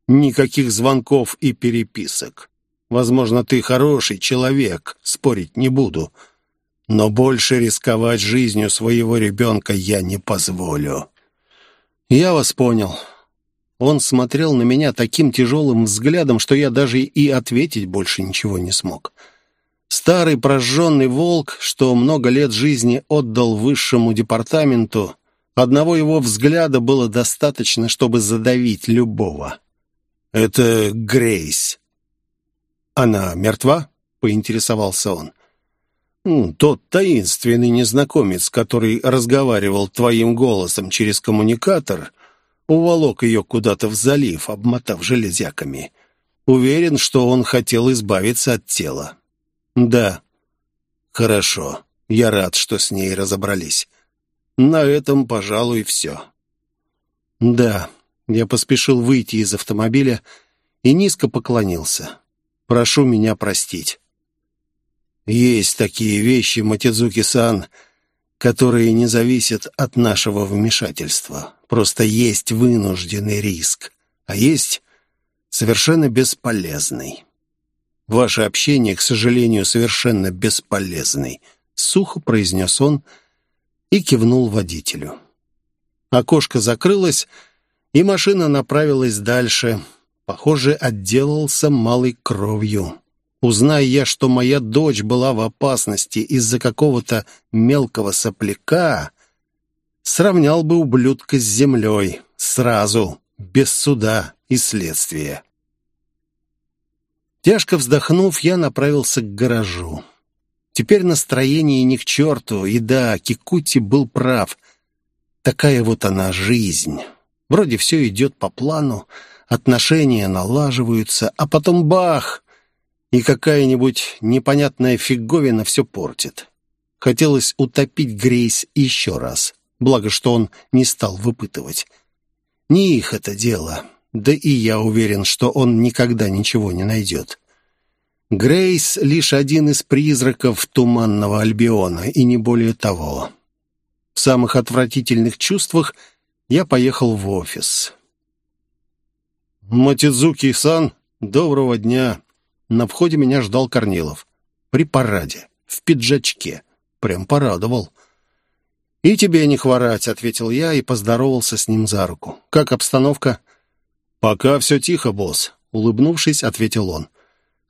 Никаких звонков и переписок. Возможно, ты хороший человек, спорить не буду. Но больше рисковать жизнью своего ребенка я не позволю. «Я вас понял». Он смотрел на меня таким тяжелым взглядом, что я даже и ответить больше ничего не смог. Старый прожженный волк, что много лет жизни отдал высшему департаменту, одного его взгляда было достаточно, чтобы задавить любого. «Это Грейс». «Она мертва?» — поинтересовался он. «Тот таинственный незнакомец, который разговаривал твоим голосом через коммуникатор, уволок ее куда-то в залив, обмотав железяками. Уверен, что он хотел избавиться от тела». «Да». «Хорошо. Я рад, что с ней разобрались. На этом, пожалуй, все». «Да». Я поспешил выйти из автомобиля и низко поклонился. «Прошу меня простить». Есть такие вещи, Матидзуки-сан, которые не зависят от нашего вмешательства. Просто есть вынужденный риск, а есть совершенно бесполезный. Ваше общение, к сожалению, совершенно бесполезный, сухо произнес он и кивнул водителю. Окошко закрылось, и машина направилась дальше. Похоже, отделался малой кровью. Узная я, что моя дочь была в опасности из-за какого-то мелкого сопляка, сравнял бы ублюдка с землей сразу, без суда и следствия. Тяжко вздохнув, я направился к гаражу. Теперь настроение ни к черту, и да, Кикути был прав. Такая вот она жизнь. Вроде все идет по плану, отношения налаживаются, а потом бах! и какая-нибудь непонятная фиговина все портит. Хотелось утопить Грейс еще раз, благо что он не стал выпытывать. Не их это дело, да и я уверен, что он никогда ничего не найдет. Грейс — лишь один из призраков Туманного Альбиона, и не более того. В самых отвратительных чувствах я поехал в офис. «Матидзуки-сан, доброго дня!» На входе меня ждал Корнилов. При параде, в пиджачке. Прям порадовал. «И тебе не хворать», — ответил я и поздоровался с ним за руку. «Как обстановка?» «Пока все тихо, босс», — улыбнувшись, ответил он.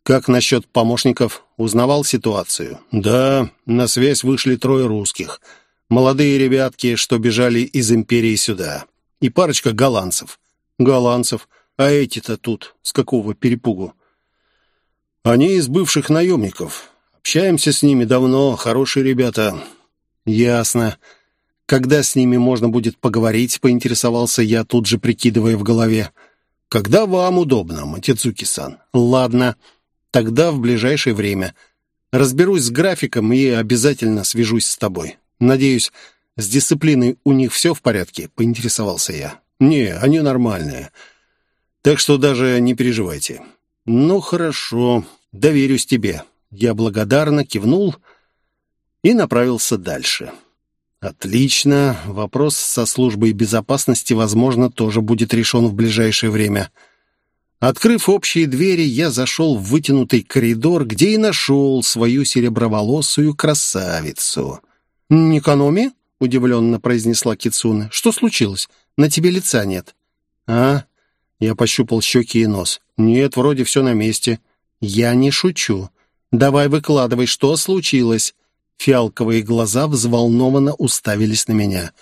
«Как насчет помощников? Узнавал ситуацию?» «Да, на связь вышли трое русских. Молодые ребятки, что бежали из империи сюда. И парочка голландцев». «Голландцев? А эти-то тут? С какого перепугу?» Они из бывших наемников. Общаемся с ними давно, хорошие ребята». «Ясно. Когда с ними можно будет поговорить?» — поинтересовался я, тут же прикидывая в голове. «Когда вам удобно, Матицуки-сан». «Ладно. Тогда в ближайшее время. Разберусь с графиком и обязательно свяжусь с тобой. Надеюсь, с дисциплиной у них все в порядке?» — поинтересовался я. «Не, они нормальные. Так что даже не переживайте. «Ну, хорошо, доверюсь тебе». Я благодарно кивнул и направился дальше. «Отлично. Вопрос со службой безопасности, возможно, тоже будет решен в ближайшее время». Открыв общие двери, я зашел в вытянутый коридор, где и нашел свою сереброволосую красавицу. «Никономи?» — удивленно произнесла Кицуна. «Что случилось? На тебе лица нет». «А?» Я пощупал щеки и нос. «Нет, вроде все на месте». «Я не шучу. Давай выкладывай, что случилось?» Фиалковые глаза взволнованно уставились на меня.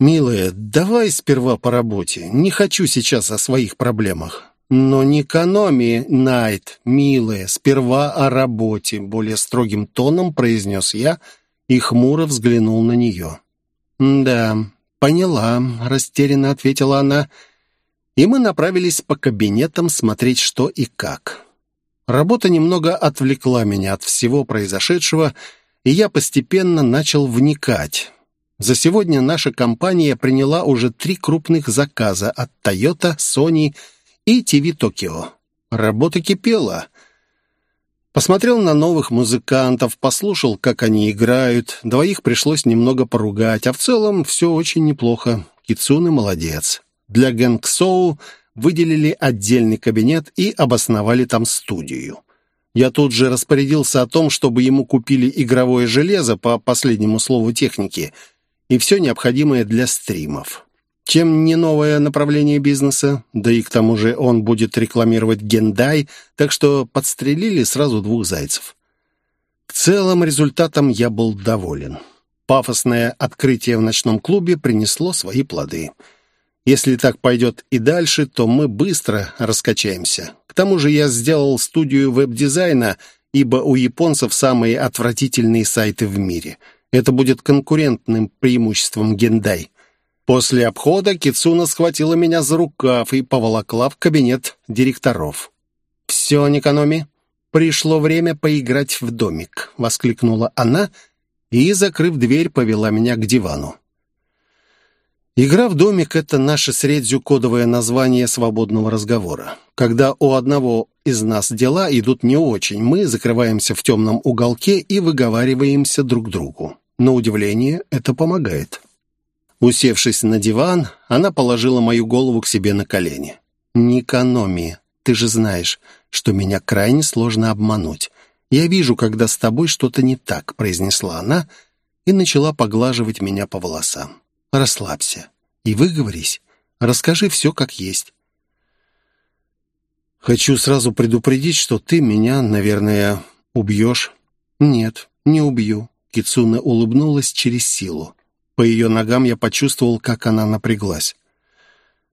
«Милая, давай сперва по работе. Не хочу сейчас о своих проблемах». «Но не экономи, Найт, милая, сперва о работе», более строгим тоном произнес я и хмуро взглянул на нее. «Да, поняла», — растерянно ответила она, — и мы направились по кабинетам смотреть, что и как. Работа немного отвлекла меня от всего произошедшего, и я постепенно начал вникать. За сегодня наша компания приняла уже три крупных заказа от Toyota, Sony и TV Tokyo. Работа кипела. Посмотрел на новых музыкантов, послушал, как они играют. Двоих пришлось немного поругать, а в целом все очень неплохо. Кицуны молодец. Для Гэнгсоу выделили отдельный кабинет и обосновали там студию. Я тут же распорядился о том, чтобы ему купили игровое железо по последнему слову техники и все необходимое для стримов. Чем не новое направление бизнеса? Да и к тому же он будет рекламировать Гендай, так что подстрелили сразу двух зайцев. В целом результатом я был доволен. Пафосное открытие в ночном клубе принесло свои плоды. Если так пойдет и дальше, то мы быстро раскачаемся. К тому же я сделал студию веб-дизайна, ибо у японцев самые отвратительные сайты в мире. Это будет конкурентным преимуществом Гендай. После обхода Кицуна схватила меня за рукав и поволокла в кабинет директоров. «Все, Никономи, пришло время поиграть в домик», — воскликнула она и, закрыв дверь, повела меня к дивану. Игра в домик — это наше с Редзю кодовое название свободного разговора. Когда у одного из нас дела идут не очень, мы закрываемся в темном уголке и выговариваемся друг другу. На удивление, это помогает. Усевшись на диван, она положила мою голову к себе на колени. «Никономи, ты же знаешь, что меня крайне сложно обмануть. Я вижу, когда с тобой что-то не так», — произнесла она и начала поглаживать меня по волосам. Расслабься и выговорись. Расскажи все как есть. Хочу сразу предупредить, что ты меня, наверное, убьешь. Нет, не убью. Кицуна улыбнулась через силу. По ее ногам я почувствовал, как она напряглась.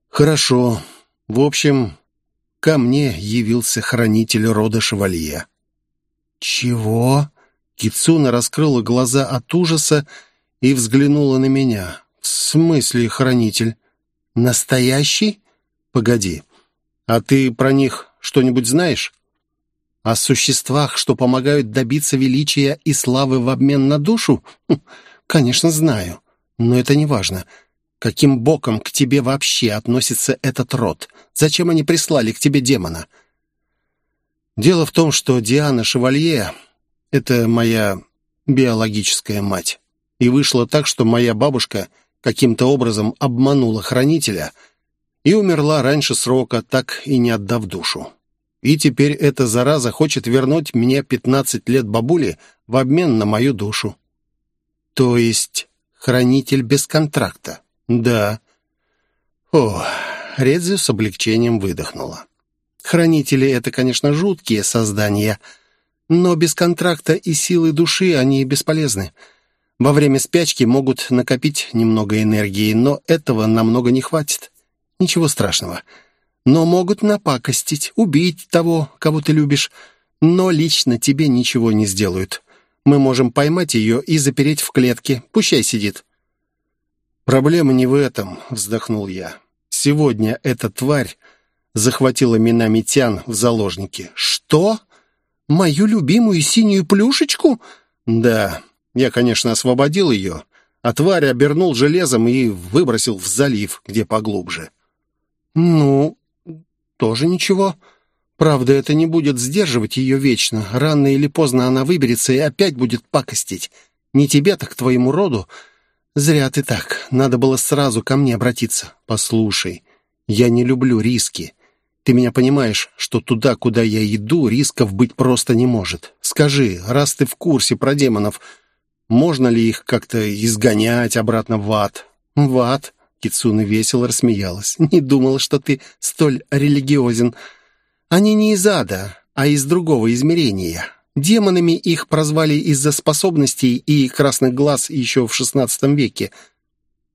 Хорошо. В общем, ко мне явился хранитель рода шевалье. Чего? Кицуна раскрыла глаза от ужаса и взглянула на меня. «В смысле, хранитель? Настоящий? Погоди, а ты про них что-нибудь знаешь? О существах, что помогают добиться величия и славы в обмен на душу? Хм, конечно, знаю, но это не важно. Каким боком к тебе вообще относится этот род? Зачем они прислали к тебе демона?» Дело в том, что Диана Шевалье — это моя биологическая мать. И вышло так, что моя бабушка каким-то образом обманула хранителя и умерла раньше срока, так и не отдав душу. И теперь эта зараза хочет вернуть мне 15 лет бабули в обмен на мою душу. То есть хранитель без контракта? Да. О, Редзю с облегчением выдохнула. Хранители — это, конечно, жуткие создания, но без контракта и силы души они бесполезны. Во время спячки могут накопить немного энергии, но этого намного не хватит. Ничего страшного. Но могут напакостить, убить того, кого ты любишь, но лично тебе ничего не сделают. Мы можем поймать ее и запереть в клетке. Пущай сидит». «Проблема не в этом», — вздохнул я. «Сегодня эта тварь захватила Минамитян в заложники». «Что? Мою любимую синюю плюшечку?» «Да, я, конечно, освободил ее, а тварь обернул железом и выбросил в залив, где поглубже. Ну, тоже ничего. Правда, это не будет сдерживать ее вечно. Рано или поздно она выберется и опять будет пакостить. Не тебе, так твоему роду. Зря ты так. Надо было сразу ко мне обратиться. Послушай, я не люблю риски. Ты меня понимаешь, что туда, куда я иду, рисков быть просто не может. Скажи, раз ты в курсе про демонов, можно ли их как-то изгонять обратно в ад? В ад? Кицуна весело рассмеялась. Не думала, что ты столь религиозен. Они не из ада, а из другого измерения. Демонами их прозвали из-за способностей и красных глаз еще в XVI веке.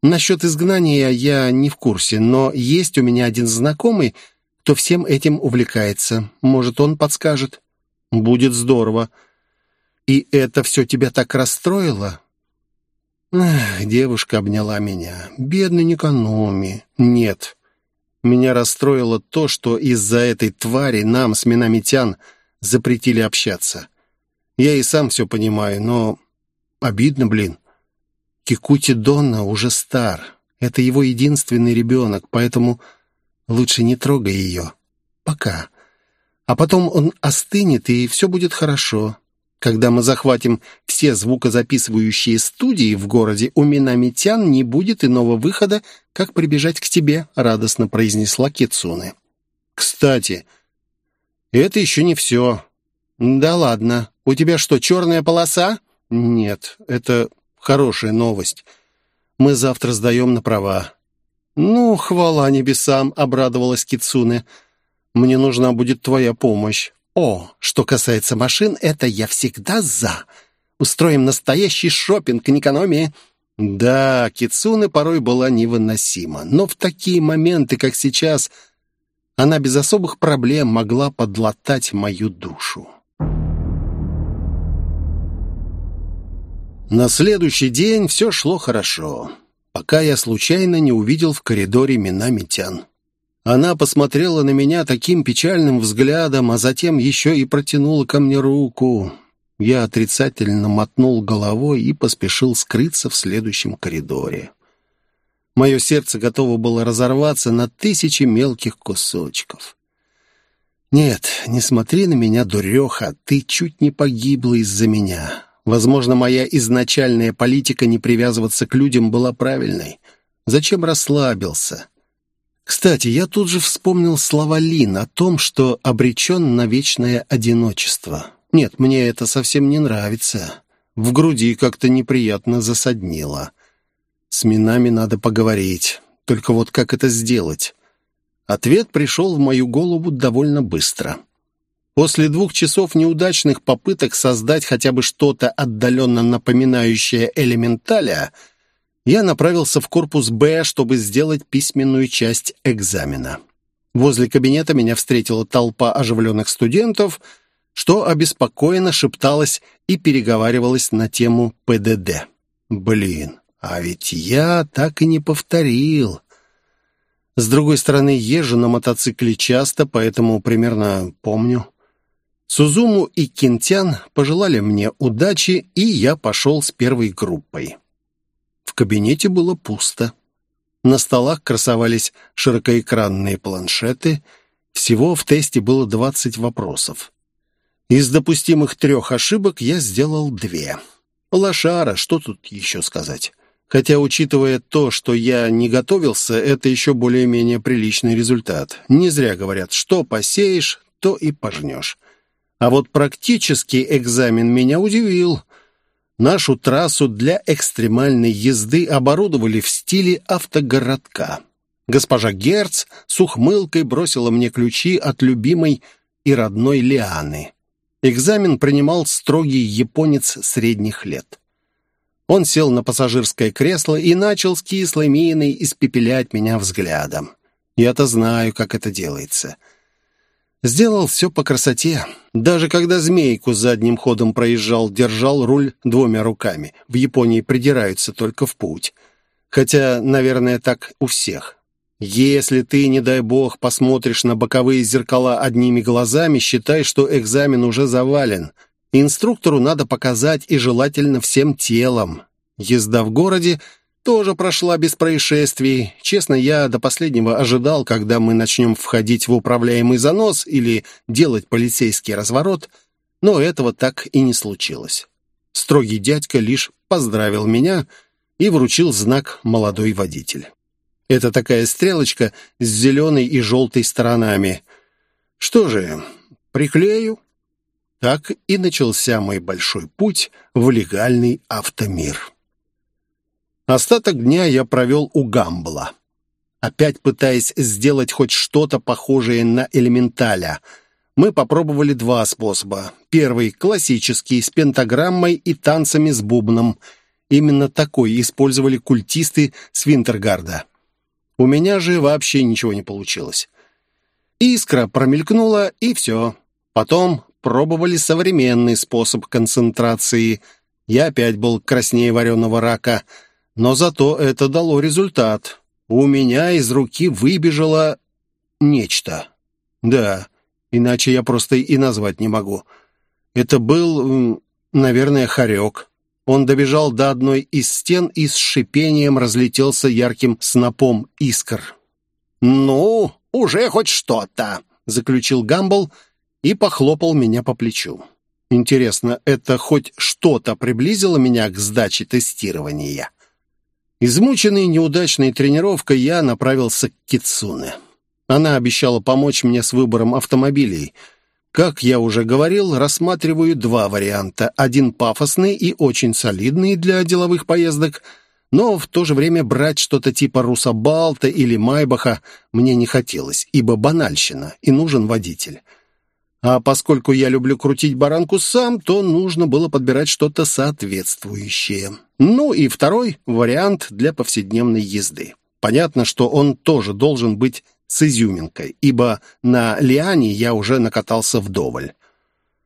Насчет изгнания я не в курсе, но есть у меня один знакомый, кто всем этим увлекается. Может, он подскажет? Будет здорово. И это все тебя так расстроило?» Эх, девушка обняла меня. «Бедный Никаноми». «Нет». Меня расстроило то, что из-за этой твари нам с Минамитян запретили общаться. Я и сам все понимаю, но обидно, блин. Кикути Донна уже стар. Это его единственный ребенок, поэтому лучше не трогай ее. Пока. А потом он остынет, и все будет хорошо. Когда мы захватим все звукозаписывающие студии в городе, у Минамитян не будет иного выхода, как прибежать к тебе», — радостно произнесла Кицуне. «Кстати, это еще не все». «Да ладно. У тебя что, черная полоса?» «Нет, это хорошая новость. Мы завтра сдаем на права». «Ну, хвала небесам!» — обрадовалась Кицуне. «Мне нужна будет твоя помощь». «О, что касается машин, это я всегда за. Устроим настоящий шопинг, не экономии». Да, Кицуне порой была невыносима, но в такие моменты, как сейчас, она без особых проблем могла подлатать мою душу. На следующий день все шло хорошо, пока я случайно не увидел в коридоре Минамитян. Она посмотрела на меня таким печальным взглядом, а затем еще и протянула ко мне руку. Я отрицательно мотнул головой и поспешил скрыться в следующем коридоре. Мое сердце готово было разорваться на тысячи мелких кусочков. «Нет, не смотри на меня, дуреха, ты чуть не погибла из-за меня. Возможно, моя изначальная политика не привязываться к людям была правильной. Зачем расслабился?» Кстати, я тут же вспомнил слова Лин о том, что обречен на вечное одиночество. Нет, мне это совсем не нравится. В груди как-то неприятно засаднило. С Минами надо поговорить. Только вот как это сделать? Ответ пришел в мою голову довольно быстро. После двух часов неудачных попыток создать хотя бы что-то отдаленно напоминающее элементаля, я направился в корпус «Б», чтобы сделать письменную часть экзамена. Возле кабинета меня встретила толпа оживленных студентов — что обеспокоенно шепталось и переговаривалось на тему ПДД. «Блин, а ведь я так и не повторил». С другой стороны, езжу на мотоцикле часто, поэтому примерно помню. Сузуму и Кинтян пожелали мне удачи, и я пошел с первой группой. В кабинете было пусто. На столах красовались широкоэкранные планшеты. Всего в тесте было 20 вопросов. Из допустимых трех ошибок я сделал две. Лошара, что тут еще сказать? Хотя, учитывая то, что я не готовился, это еще более-менее приличный результат. Не зря говорят, что посеешь, то и пожнешь. А вот практический экзамен меня удивил. Нашу трассу для экстремальной езды оборудовали в стиле автогородка. Госпожа Герц с ухмылкой бросила мне ключи от любимой и родной Лианы. Экзамен принимал строгий японец средних лет. Он сел на пассажирское кресло и начал с кислой миной испепелять меня взглядом. Я-то знаю, как это делается. Сделал все по красоте. Даже когда змейку задним ходом проезжал, держал руль двумя руками. В Японии придираются только в путь. Хотя, наверное, так у всех. Если ты, не дай бог, посмотришь на боковые зеркала одними глазами, считай, что экзамен уже завален. Инструктору надо показать и желательно всем телом. Езда в городе тоже прошла без происшествий. Честно, я до последнего ожидал, когда мы начнем входить в управляемый занос или делать полицейский разворот, но этого так и не случилось. Строгий дядька лишь поздравил меня и вручил знак «молодой водитель». Это такая стрелочка с зеленой и желтой сторонами. Что же, приклею. Так и начался мой большой путь в легальный автомир. Остаток дня я провел у Гамбла. Опять пытаясь сделать хоть что-то похожее на элементаля. Мы попробовали два способа. Первый — классический, с пентаграммой и танцами с бубном. Именно такой использовали культисты Свинтергарда. У меня же вообще ничего не получилось. Искра промелькнула, и все. Потом пробовали современный способ концентрации. Я опять был краснее вареного рака, но зато это дало результат. У меня из руки выбежало нечто. Да, иначе я просто и назвать не могу. Это был, наверное, хорек. Он добежал до одной из стен и с шипением разлетелся ярким снопом искр. «Ну, уже хоть что-то», — заключил Гамбл и похлопал меня по плечу. Интересно, это хоть что-то приблизило меня к сдаче тестирования? Измученный неудачной тренировкой, я направился к Китсуне. Она обещала помочь мне с выбором автомобилей — как я уже говорил, рассматриваю два варианта. Один пафосный и очень солидный для деловых поездок, Но в то же время брать что-то типа Русабалта или Майбаха мне не хотелось, ибо банальщина, и нужен водитель. А поскольку я люблю крутить баранку сам, то нужно было подбирать что-то соответствующее. Ну и второй вариант для повседневной езды. Понятно, что он тоже должен быть с изюминкой, ибо на Лиане я уже накатался вдоволь.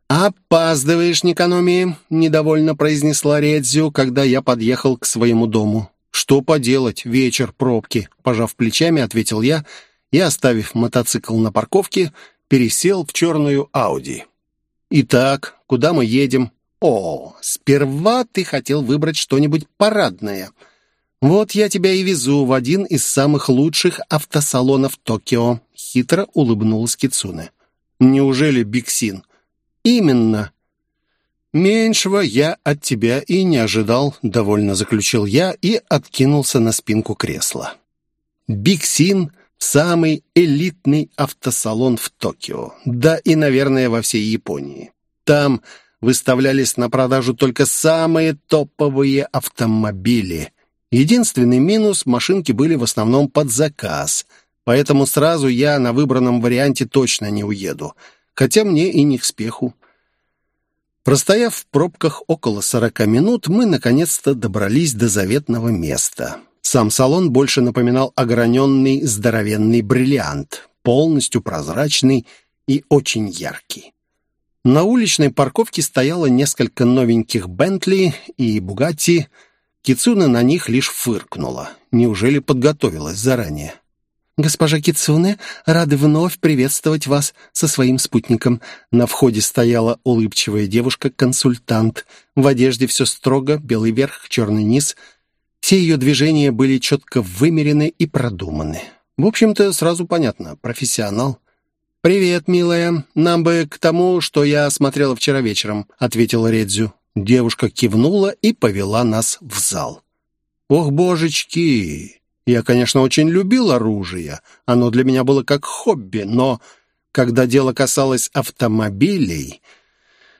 «Опаздываешь, Никономи», — недовольно произнесла Редзю, когда я подъехал к своему дому. «Что поделать, вечер, пробки», — пожав плечами, ответил я и, оставив мотоцикл на парковке, пересел в черную Ауди. «Итак, куда мы едем?» «О, сперва ты хотел выбрать что-нибудь парадное. Вот я тебя и везу в один из самых лучших автосалонов Токио», — хитро улыбнулась Кицуне. «Неужели Биксин?» «Именно». «Меньшего я от тебя и не ожидал», — довольно заключил я и откинулся на спинку кресла. «Биксин — самый элитный автосалон в Токио, да и, наверное, во всей Японии. Там выставлялись на продажу только самые топовые автомобили. Единственный минус — машинки были в основном под заказ, поэтому сразу я на выбранном варианте точно не уеду — хотя мне и не к спеху. Простояв в пробках около сорока минут, мы наконец-то добрались до заветного места. Сам салон больше напоминал ограненный здоровенный бриллиант, полностью прозрачный и очень яркий. На уличной парковке стояло несколько новеньких «Бентли» и «Бугатти». Кицуна на них лишь фыркнула. Неужели подготовилась заранее? «Госпожа Кицуне, рады вновь приветствовать вас со своим спутником». На входе стояла улыбчивая девушка-консультант. В одежде все строго, белый верх, черный низ. Все ее движения были четко вымерены и продуманы. В общем-то, сразу понятно, профессионал. «Привет, милая. Нам бы к тому, что я смотрела вчера вечером», — ответила Редзю. Девушка кивнула и повела нас в зал. «Ох, божечки! Я, конечно, очень любил оружие, оно для меня было как хобби, но когда дело касалось автомобилей,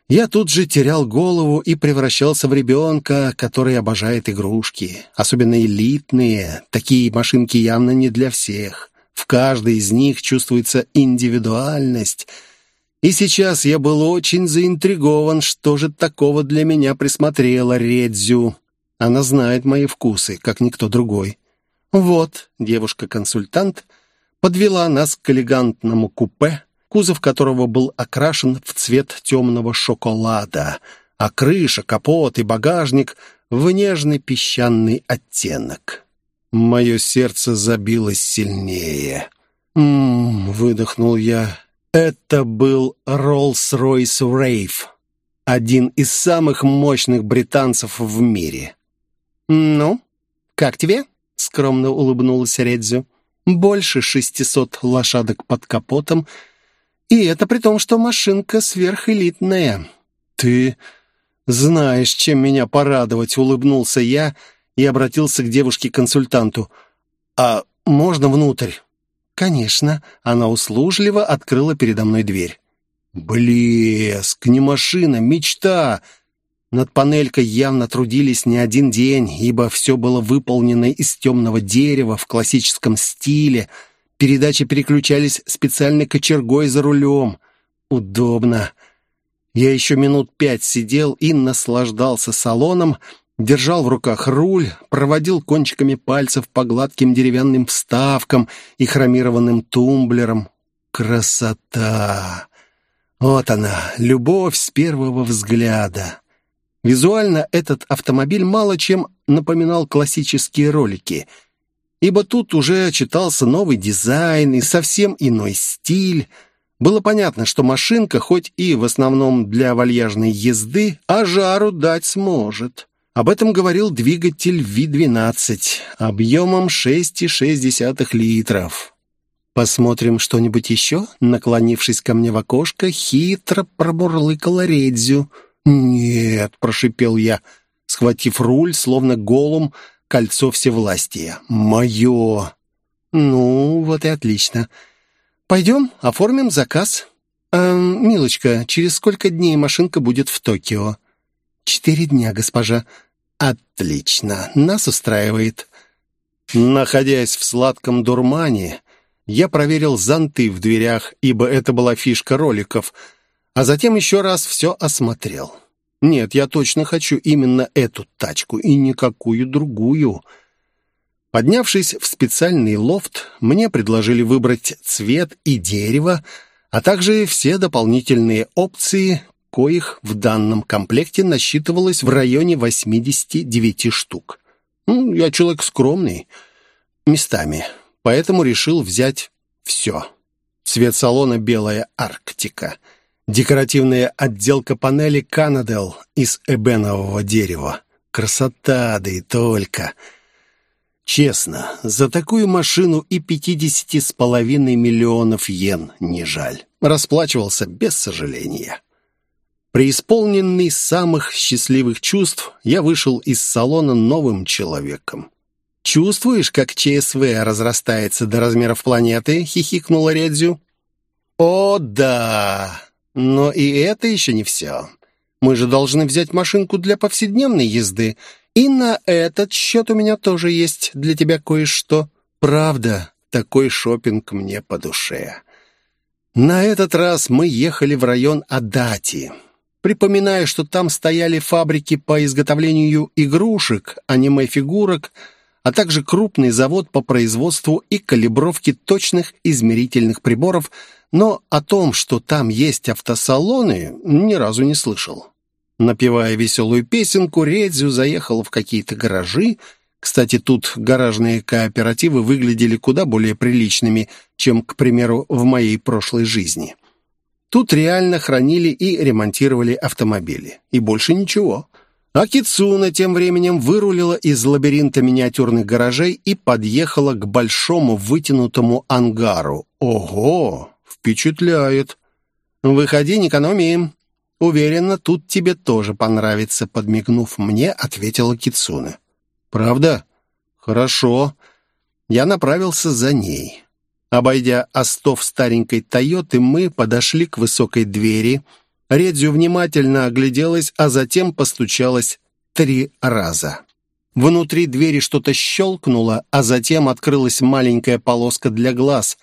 я тут же терял голову и превращался в ребенка, который обожает игрушки, особенно элитные. Такие машинки явно не для всех. В каждой из них чувствуется индивидуальность. И сейчас я был очень заинтригован, что же такого для меня присмотрела Редзю. Она знает мои вкусы, как никто другой. Вот девушка-консультант подвела нас к элегантному купе, кузов которого был окрашен в цвет темного шоколада, а крыша, капот и багажник в нежный песчаный оттенок. Мое сердце забилось сильнее. «М-м-м», выдохнул я. Это был Rolls-Royce Rave, один из самых мощных британцев в мире. «Ну, как тебе?» — скромно улыбнулась Редзю. «Больше шестисот лошадок под капотом, и это при том, что машинка сверхэлитная». «Ты знаешь, чем меня порадовать», — улыбнулся я и обратился к девушке-консультанту. «А можно внутрь?» «Конечно». Она услужливо открыла передо мной дверь. «Блеск! Не машина, мечта!» Над панелькой явно трудились не один день, ибо все было выполнено из темного дерева в классическом стиле. Передачи переключались специальной кочергой за рулем. Удобно. Я еще минут пять сидел и наслаждался салоном, держал в руках руль, проводил кончиками пальцев по гладким деревянным вставкам и хромированным тумблерам. Красота! Вот она, любовь с первого взгляда. Визуально этот автомобиль мало чем напоминал классические ролики, ибо тут уже читался новый дизайн и совсем иной стиль. Было понятно, что машинка, хоть и в основном для вальяжной езды, а жару дать сможет. Об этом говорил двигатель V12 объемом 6,6 литров. «Посмотрим что-нибудь еще?» Наклонившись ко мне в окошко, хитро пробурлыкала Редзю — «Нет», — прошипел я, схватив руль, словно голым, кольцо всевластия. «Мое!» «Ну, вот и отлично. Пойдем, оформим заказ». «Эм, милочка, через сколько дней машинка будет в Токио?» «Четыре дня, госпожа. Отлично, нас устраивает. Находясь в сладком дурмане, я проверил зонты в дверях, ибо это была фишка роликов, а затем еще раз все осмотрел. Нет, я точно хочу именно эту тачку и никакую другую. Поднявшись в специальный лофт, мне предложили выбрать цвет и дерево, а также все дополнительные опции, коих в данном комплекте насчитывалось в районе 89 штук. Ну, я человек скромный, местами, поэтому решил взять все. Цвет салона «Белая Арктика». Декоративная отделка панели «Канадел» из эбенового дерева. Красота, да и только. Честно, за такую машину и пятидесяти с половиной миллионов йен не жаль. Расплачивался без сожаления. Преисполненный самых счастливых чувств, я вышел из салона новым человеком. «Чувствуешь, как ЧСВ разрастается до размеров планеты?» — хихикнула Редзю. «О, да! Но и это еще не все. Мы же должны взять машинку для повседневной езды, и на этот счет у меня тоже есть для тебя кое-что. Правда, такой шопинг мне по душе». На этот раз мы ехали в район Адати. Припоминаю, что там стояли фабрики по изготовлению игрушек, аниме-фигурок — а также крупный завод по производству и калибровке точных измерительных приборов, но о том, что там есть автосалоны, ни разу не слышал. Напевая веселую песенку, Редзю заехал в какие-то гаражи. Кстати, тут гаражные кооперативы выглядели куда более приличными, чем, к примеру, в моей прошлой жизни. Тут реально хранили и ремонтировали автомобили. И больше ничего. А Кицуна тем временем вырулила из лабиринта миниатюрных гаражей и подъехала к большому вытянутому ангару. Ого, впечатляет. «Выходи, не экономи. Уверена, тут тебе тоже понравится», подмигнув мне, ответила Кицуна. «Правда? Хорошо». Я направился за ней. Обойдя остов старенькой «Тойоты», мы подошли к высокой двери — Редзю внимательно огляделась, а затем постучалась три раза. Внутри двери что-то щелкнуло, а затем открылась маленькая полоска для глаз,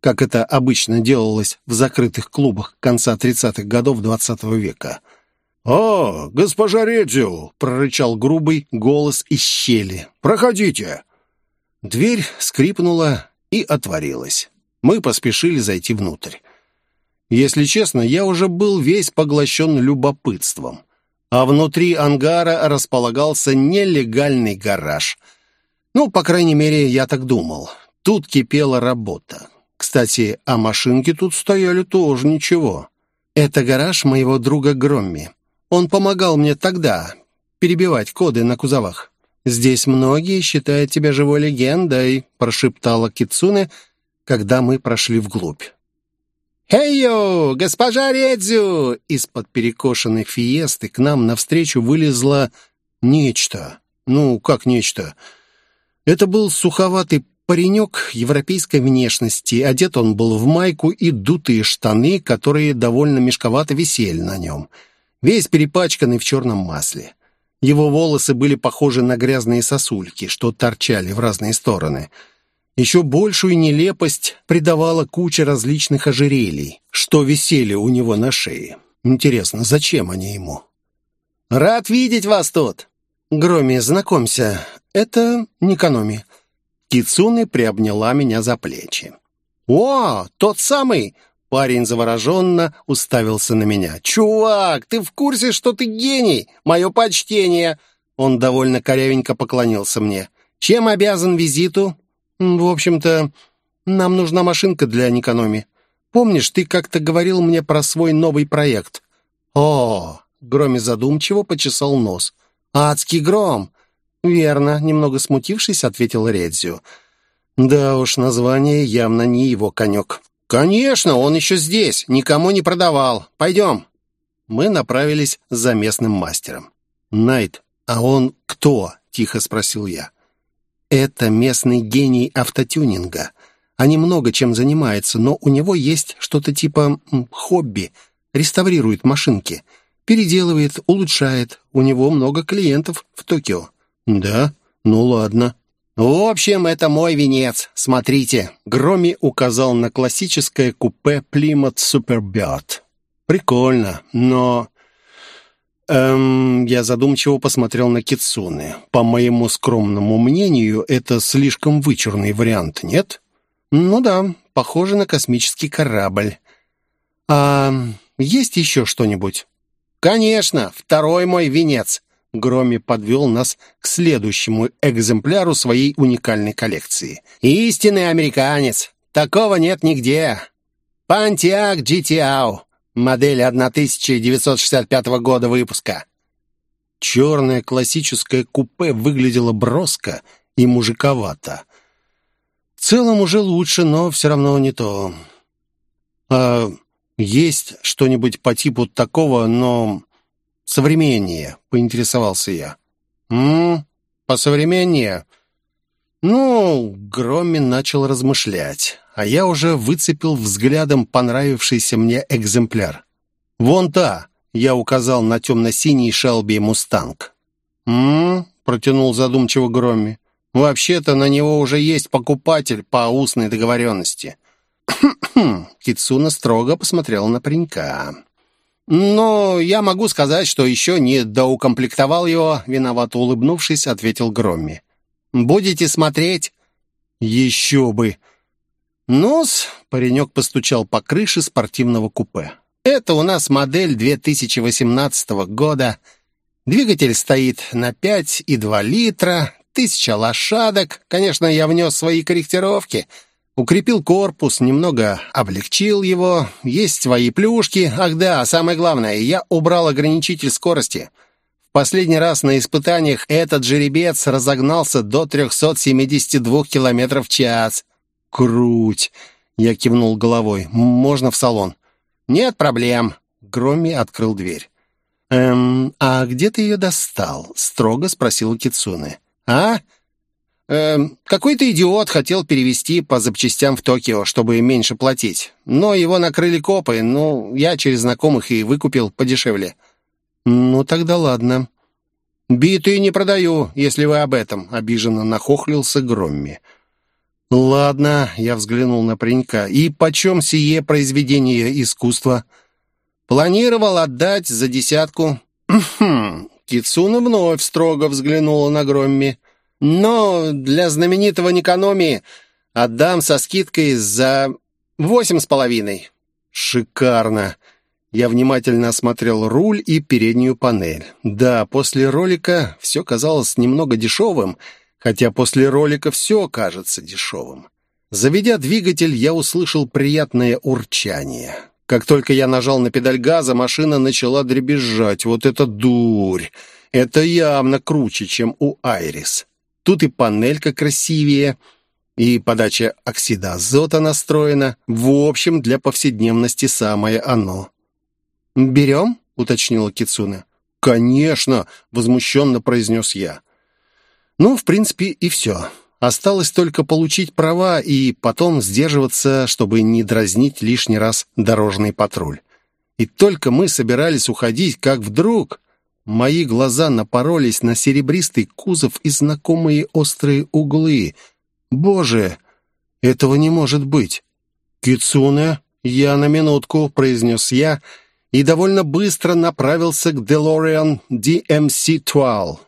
как это обычно делалось в закрытых клубах конца 30-х годов XX -го века. «О, госпожа Редзю!» — прорычал грубый голос из щели. «Проходите!» Дверь скрипнула и отворилась. Мы поспешили зайти внутрь. Если честно, я уже был весь поглощен любопытством. А внутри ангара располагался нелегальный гараж. Ну, по крайней мере, я так думал. Тут кипела работа. Кстати, а машинки тут стояли тоже ничего. Это гараж моего друга Громми. Он помогал мне тогда перебивать коды на кузовах. «Здесь многие считают тебя живой легендой», — прошептала Кицуне, когда мы прошли вглубь. «Хей-йо, госпожа Редзю!» Из-под перекошенной фиесты к нам навстречу вылезло нечто. Ну, как нечто? Это был суховатый паренек европейской внешности. Одет он был в майку и дутые штаны, которые довольно мешковато висели на нем. Весь перепачканный в черном масле. Его волосы были похожи на грязные сосульки, что торчали в разные стороны — еще большую нелепость придавала куча различных ожерелий, что висели у него на шее. Интересно, зачем они ему? «Рад видеть вас тут!» «Громи, знакомься, это Никономи». Кицуны приобняла меня за плечи. «О, тот самый!» Парень завороженно уставился на меня. «Чувак, ты в курсе, что ты гений? Мое почтение!» Он довольно корявенько поклонился мне. «Чем обязан визиту?» «В общем-то, нам нужна машинка для Никономи. Помнишь, ты как-то говорил мне про свой новый проект?» «О!» — Громи задумчиво почесал нос. «Адский гром!» «Верно», — немного смутившись, ответил Редзио. «Да уж, название явно не его конек». «Конечно, он еще здесь, никому не продавал. Пойдем». Мы направились за местным мастером. «Найт, а он кто?» — тихо спросил я. Это местный гений автотюнинга. Они много чем занимаются, но у него есть что-то типа хобби. Реставрирует машинки. Переделывает, улучшает. У него много клиентов в Токио». «Да? Ну ладно». «В общем, это мой венец. Смотрите». Громи указал на классическое купе Plymouth Superbird. «Прикольно, но...» Эм, я задумчиво посмотрел на Кицуны. По моему скромному мнению, это слишком вычурный вариант, нет? Ну да, похоже на космический корабль. А есть еще что-нибудь? Конечно, второй мой венец. Громи подвел нас к следующему экземпляру своей уникальной коллекции. Истинный американец. Такого нет нигде. Пантиак GTAU. Модель 1965 года выпуска. Черное классическое купе выглядело броско и мужиковато. В целом уже лучше, но все равно не то. А есть что-нибудь по типу такого, но современнее, поинтересовался я. «М, посовременнее?» Ну, Громин начал размышлять, а я уже выцепил взглядом понравившийся мне экземпляр. «Вон та!» — я указал на темно-синий Шелби Мустанг. «М-м-м», протянул задумчиво Громми. «Вообще-то на него уже есть покупатель по устной договоренности». Кицуна строго посмотрел на паренька. «Но я могу сказать, что еще не доукомплектовал его», — виновато улыбнувшись, ответил Громми. Будете смотреть?» «Еще бы!» «Ну-с», — паренек постучал по крыше спортивного купе. «Это у нас модель 2018 года. Двигатель стоит на 5,2 литра, тысяча лошадок. Конечно, я внес свои корректировки». Укрепил корпус, немного облегчил его. Есть свои плюшки. Ах да, самое главное, я убрал ограничитель скорости. Последний раз на испытаниях этот жеребец разогнался до 372 км в час. «Круть!» — я кивнул головой. «Можно в салон?» «Нет проблем». Громми открыл дверь. «Эм, а где ты ее достал?» — строго спросила Кицуне. «А? Эм, какой-то идиот хотел перевести по запчастям в Токио, чтобы меньше платить. Но его накрыли копы, ну, я через знакомых и выкупил подешевле». «Ну, тогда ладно». «Битые не продаю, если вы об этом», — обиженно нахохлился Громми. «Ладно», — я взглянул на паренька. «И почем сие произведение искусства?» «Планировал отдать за десятку». Кицуна вновь строго взглянула на Громми. «Но для знаменитого Никономии отдам со скидкой за восемь с половиной». «Шикарно!» Я внимательно осмотрел руль и переднюю панель. Да, после ролика все казалось немного дешевым, хотя после ролика все кажется дешевым. Заведя двигатель, я услышал приятное урчание. Как только я нажал на педаль газа, машина начала дребезжать. Вот это дурь! Это явно круче, чем у «Айрис». Тут и панелька красивее, и подача оксида азота настроена. В общем, для повседневности самое оно. «Берем?» — уточнила Кицуна. «Конечно!» — возмущенно произнес я. «Ну, в принципе, и все. Осталось только получить права и потом сдерживаться, чтобы не дразнить лишний раз дорожный патруль. И только мы собирались уходить, как вдруг мои глаза напоролись на серебристый кузов и знакомые острые углы. Боже, этого не может быть! «Кицуне, я на минутку», — произнес я, — и довольно быстро направился к DeLorean DMC-12.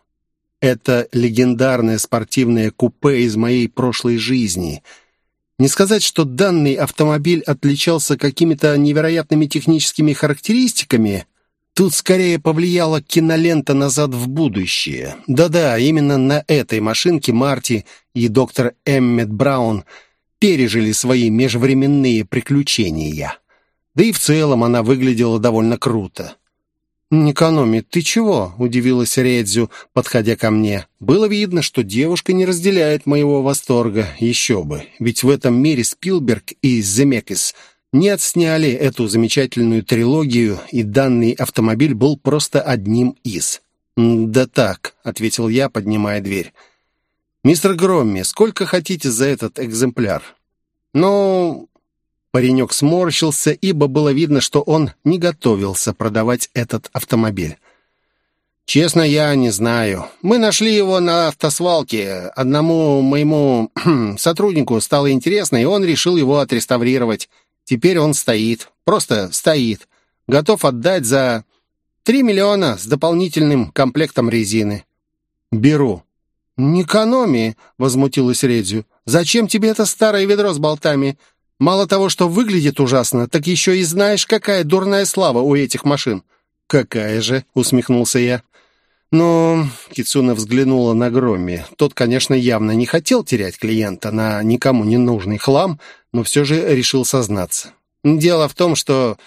Это легендарное спортивное купе из моей прошлой жизни. Не сказать, что данный автомобиль отличался какими-то невероятными техническими характеристиками. Тут скорее повлияла кинолента «Назад в будущее». Да-да, именно на этой машинке Марти и доктор Эммет Браун пережили свои межвременные приключения. Да и в целом она выглядела довольно круто. «Никономи, ты чего?» — удивилась Редзю, подходя ко мне. Было видно, что девушка не разделяет моего восторга. Еще бы, ведь в этом мире Спилберг и Земекис не отсняли эту замечательную трилогию, и данный автомобиль был просто одним из. «Да так», — ответил я, поднимая дверь. «Мистер Громми, сколько хотите за этот экземпляр?» «Ну, Паренек сморщился, ибо было видно, что он не готовился продавать этот автомобиль. «Честно, я не знаю. Мы нашли его на автосвалке. Одному моему сотруднику стало интересно, и он решил его отреставрировать. Теперь он стоит. Просто стоит. Готов отдать за три миллиона с дополнительным комплектом резины». «Беру». «Не экономи», — возмутилась Редзю. «Зачем тебе это старое ведро с болтами? Мало того, что выглядит ужасно, так еще и знаешь, какая дурная слава у этих машин». «Какая же?» — усмехнулся я. Но Кицуна взглянула на Громми. Тот, конечно, явно не хотел терять клиента на никому не нужный хлам, но все же решил сознаться. Дело в том, что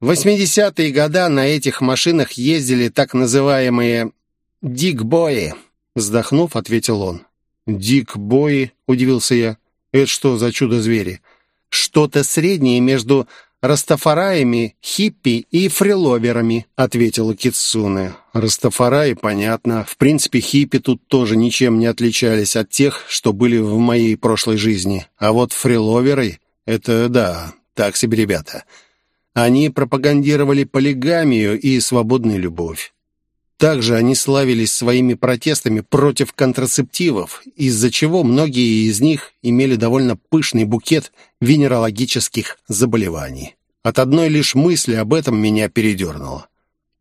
в 80-е годы на этих машинах ездили так называемые «дикбои», вздохнув, ответил он. «Дикбои?» — удивился я. «Это что за чудо-звери?» «Что-то среднее между растафараями, хиппи и фриловерами», — ответила Китсуне. «Растафараи, понятно. В принципе, хиппи тут тоже ничем не отличались от тех, что были в моей прошлой жизни. А вот фриловеры — это, да, так себе ребята. Они пропагандировали полигамию и свободную любовь. Также они славились своими протестами против контрацептивов, из-за чего многие из них имели довольно пышный букет венерологических заболеваний. От одной лишь мысли об этом меня передернуло.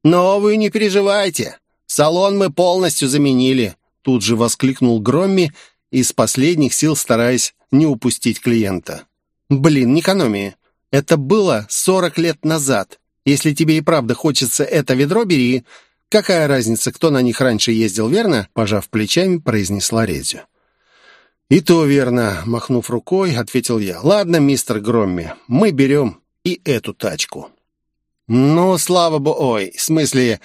«Но вы не переживайте, салон мы полностью заменили», тут же воскликнул Громми, из последних сил стараясь не упустить клиента. «Блин, не экономия. Это было сорок лет назад. Если тебе и правда хочется это ведро, бери. «Какая разница, кто на них раньше ездил, верно?» Пожав плечами, произнесла Резю. «И то верно», — махнув рукой, ответил я. «Ладно, мистер Громми, мы берем и эту тачку». «Ну, слава богу, ой, в смысле,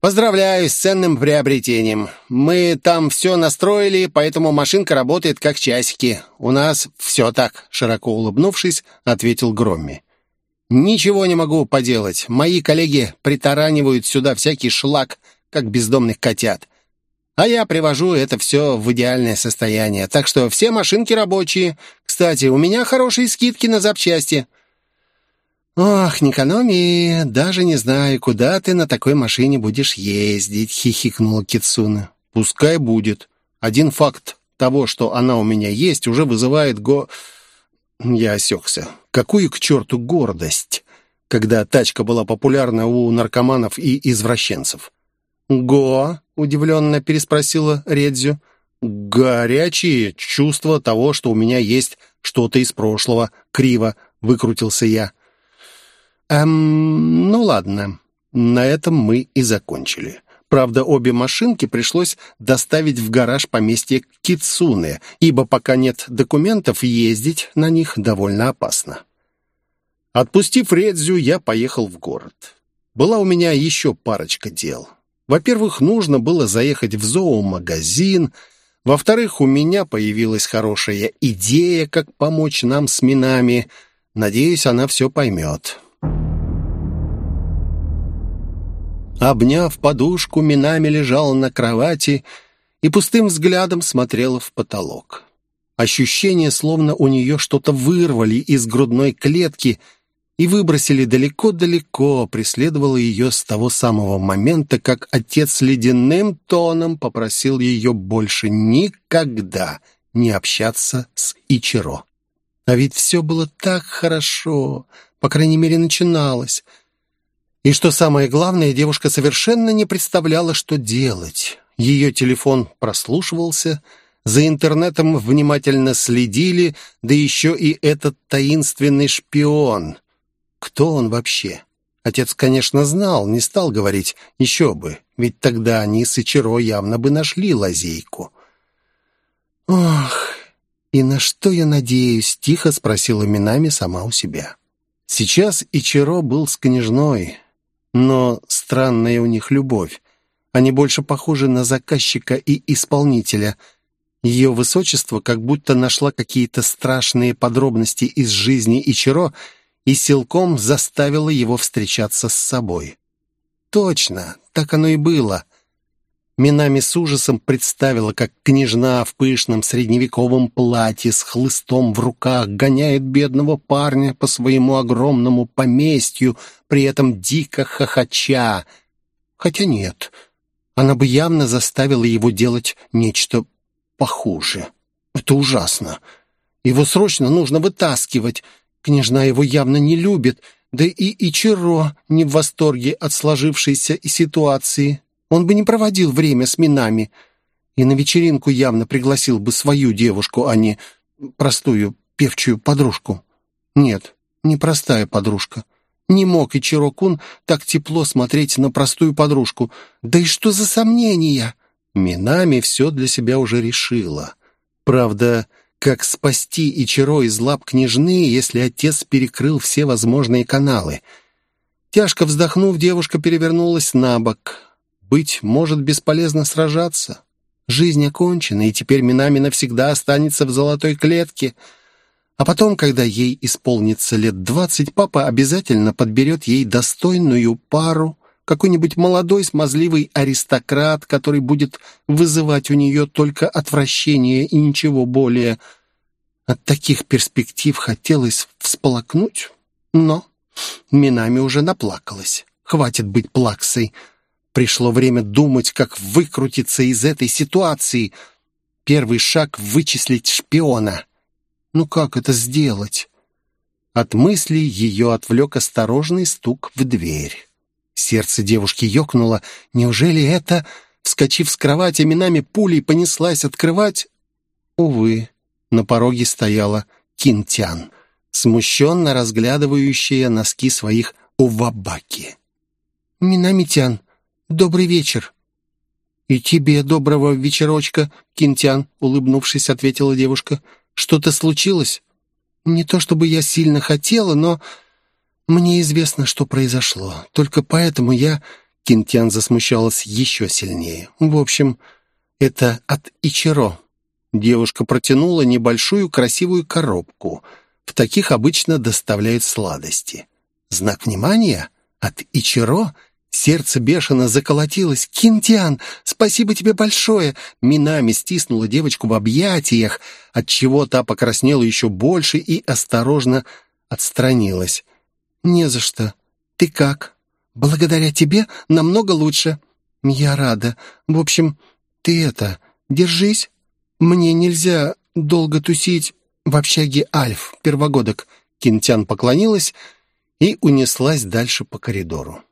поздравляю с ценным приобретением. Мы там все настроили, поэтому машинка работает как часики. У нас все так», — широко улыбнувшись, ответил Громми. Ничего не могу поделать. Мои коллеги притаранивают сюда всякий шлак, как бездомных котят. А я привожу это все в идеальное состояние. Так что все машинки рабочие. Кстати, у меня хорошие скидки на запчасти. «Ох, не экономи, даже не знаю, куда ты на такой машине будешь ездить», — хихикнула Китсуна. «Пускай будет. Один факт того, что она у меня есть, уже вызывает го...» Я осекся. Какую к черту гордость, когда тачка была популярна у наркоманов и извращенцев? «Го?» — удивленно переспросила Редзю. «Горячие чувства того, что у меня есть что-то из прошлого. Криво выкрутился я». «Эм, ну ладно. На этом мы и закончили. Правда, обе машинки пришлось доставить в гараж поместья Кицуне, ибо пока нет документов, ездить на них довольно опасно. Отпустив Редзю, я поехал в город. Была у меня еще парочка дел. Во-первых, нужно было заехать в зоомагазин. Во-вторых, у меня появилась хорошая идея, как помочь нам с минами. Надеюсь, она все поймет. Обняв подушку, Минами лежала на кровати и пустым взглядом смотрела в потолок. Ощущение, словно у нее что-то вырвали из грудной клетки и выбросили далеко-далеко, преследовало ее с того самого момента, как отец ледяным тоном попросил ее больше никогда не общаться с Ичиро. А ведь все было так хорошо, по крайней мере, начиналось — и что самое главное, девушка совершенно не представляла, что делать. Ее телефон прослушивался, за интернетом внимательно следили, да еще и этот таинственный шпион. Кто он вообще? Отец, конечно, знал, не стал говорить, еще бы, ведь тогда они с Ичиро явно бы нашли лазейку. «Ох, и на что я надеюсь?» — тихо спросила Минами сама у себя. Сейчас Ичиро был с княжной, но странная у них любовь. Они больше похожи на заказчика и исполнителя. Ее высочество как будто нашла какие-то страшные подробности из жизни Ичиро и силком заставила его встречаться с собой. Точно, так оно и было. Минами с ужасом представила, как княжна в пышном средневековом платье с хлыстом в руках гоняет бедного парня по своему огромному поместью, при этом дико хохоча. Хотя нет, она бы явно заставила его делать нечто похуже. Это ужасно. Его срочно нужно вытаскивать. Княжна его явно не любит, да и Ичиро не в восторге от сложившейся ситуации. Он бы не проводил время с минами. И на вечеринку явно пригласил бы свою девушку, а не простую певчую подружку. Нет, не простая подружка. Не мог Ичиро-кун так тепло смотреть на простую подружку. Да и что за сомнения? Минами все для себя уже решила. Правда, как спасти Ичиро из лап княжны, если отец перекрыл все возможные каналы? Тяжко вздохнув, девушка перевернулась на бок. Быть может, бесполезно сражаться. Жизнь окончена, и теперь Минами навсегда останется в золотой клетке. А потом, когда ей исполнится лет двадцать, папа обязательно подберет ей достойную пару, какой-нибудь молодой смазливый аристократ, который будет вызывать у нее только отвращение и ничего более. От таких перспектив хотелось всполокнуть, но Минами уже наплакалась. Хватит быть плаксой. Пришло время думать, как выкрутиться из этой ситуации. Первый шаг — вычислить шпиона. Ну как это сделать? От мысли ее отвлек осторожный стук в дверь. Сердце девушки ёкнуло. Неужели это, вскочив с кровати, минами пулей понеслась открывать? Увы, на пороге стояла Кинтян, смущенно разглядывающая носки своих увабаки. «Минамитян, «Добрый вечер». «И тебе доброго вечерочка, Кинтян», — улыбнувшись, ответила девушка. «Что-то случилось?» «Не то чтобы я сильно хотела, но мне известно, что произошло. Только поэтому я...» Кинтян засмущалась еще сильнее. «В общем, это от Ичиро». Девушка протянула небольшую красивую коробку. В таких обычно доставляют сладости. Знак внимания? От Ичиро Сердце бешено заколотилось. «Кинтиан, спасибо тебе большое!» Минами стиснула девочку в объятиях, отчего та покраснела еще больше и осторожно отстранилась. «Не за что. Ты как?» «Благодаря тебе намного лучше». «Я рада. В общем, ты это, держись. Мне нельзя долго тусить в общаге Альф, первогодок». Кинтян поклонилась и унеслась дальше по коридору.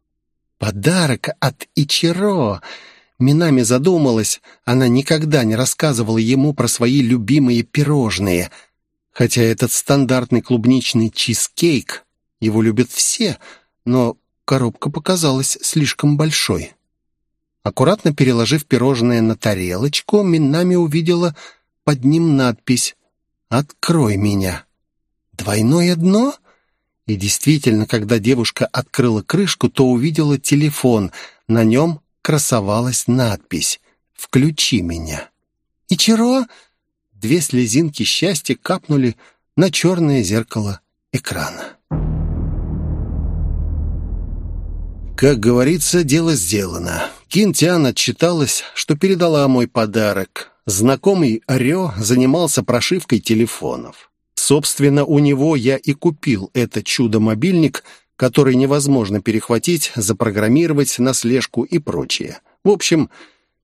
Подарок от Ичиро. Минами задумалась, она никогда не рассказывала ему про свои любимые пирожные. Хотя этот стандартный клубничный чизкейк, его любят все, но коробка показалась слишком большой. Аккуратно переложив пирожное на тарелочку, Минами увидела под ним надпись «Открой меня». «Двойное дно?» И действительно, когда девушка открыла крышку, то увидела телефон. На нем красовалась надпись «Включи меня». «Ичиро?» Две слезинки счастья капнули на черное зеркало экрана. Как говорится, дело сделано. Кинтян отчиталась, что передала мой подарок. Знакомый Рё занимался прошивкой телефонов. Собственно, у него я и купил это чудо-мобильник, который невозможно перехватить, запрограммировать на слежку и прочее. В общем,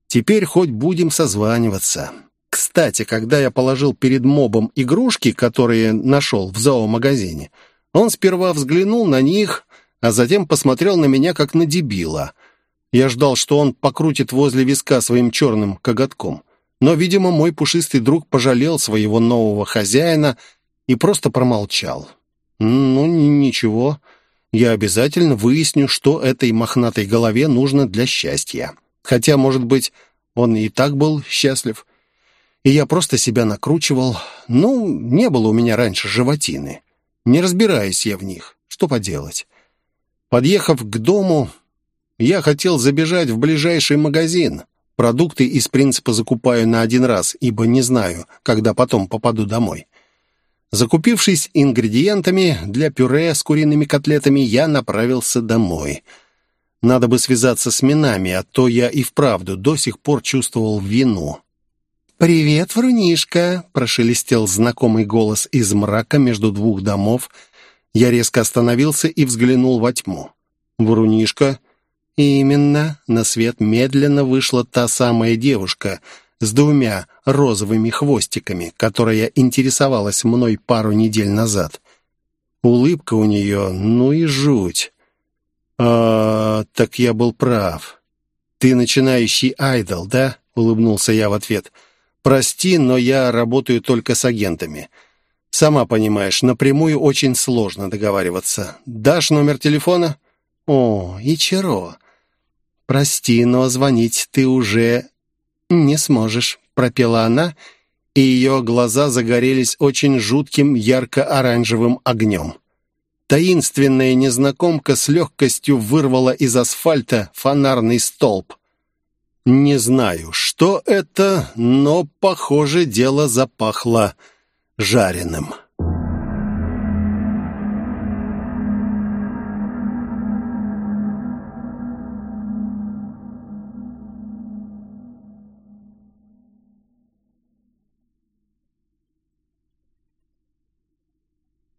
теперь хоть будем созваниваться. Кстати, когда я положил перед мобом игрушки, которые нашел в зоомагазине, он сперва взглянул на них, а затем посмотрел на меня как на дебила. Я ждал, что он покрутит возле виска своим черным коготком. Но, видимо, мой пушистый друг пожалел своего нового хозяина и просто промолчал. «Ну, ничего, я обязательно выясню, что этой мохнатой голове нужно для счастья. Хотя, может быть, он и так был счастлив. И я просто себя накручивал. Ну, не было у меня раньше животины. Не разбираюсь я в них. Что поделать?» Подъехав к дому, я хотел забежать в ближайший магазин. Продукты из принципа закупаю на один раз, ибо не знаю, когда потом попаду домой. Закупившись ингредиентами для пюре с куриными котлетами, я направился домой. Надо бы связаться с Минами, а то я и вправду до сих пор чувствовал вину. «Привет, врунишка!» — прошелестел знакомый голос из мрака между двух домов. Я резко остановился и взглянул во тьму. «Врунишка?» «Именно!» — на свет медленно вышла та самая девушка с двумя розовыми хвостиками, которая интересовалась мной пару недель назад. Улыбка у нее, ну и жуть. «А, так я был прав. Ты начинающий айдол, да?» — улыбнулся я в ответ. «Прости, но я работаю только с агентами. Сама понимаешь, напрямую очень сложно договариваться. Дашь номер телефона?» «О, Ичиро, прости, но звонить ты уже не сможешь», — пропела она, и ее глаза загорелись очень жутким ярко-оранжевым огнем. Таинственная незнакомка с легкостью вырвала из асфальта фонарный столб. Не знаю, что это, но, похоже, дело запахло жареным.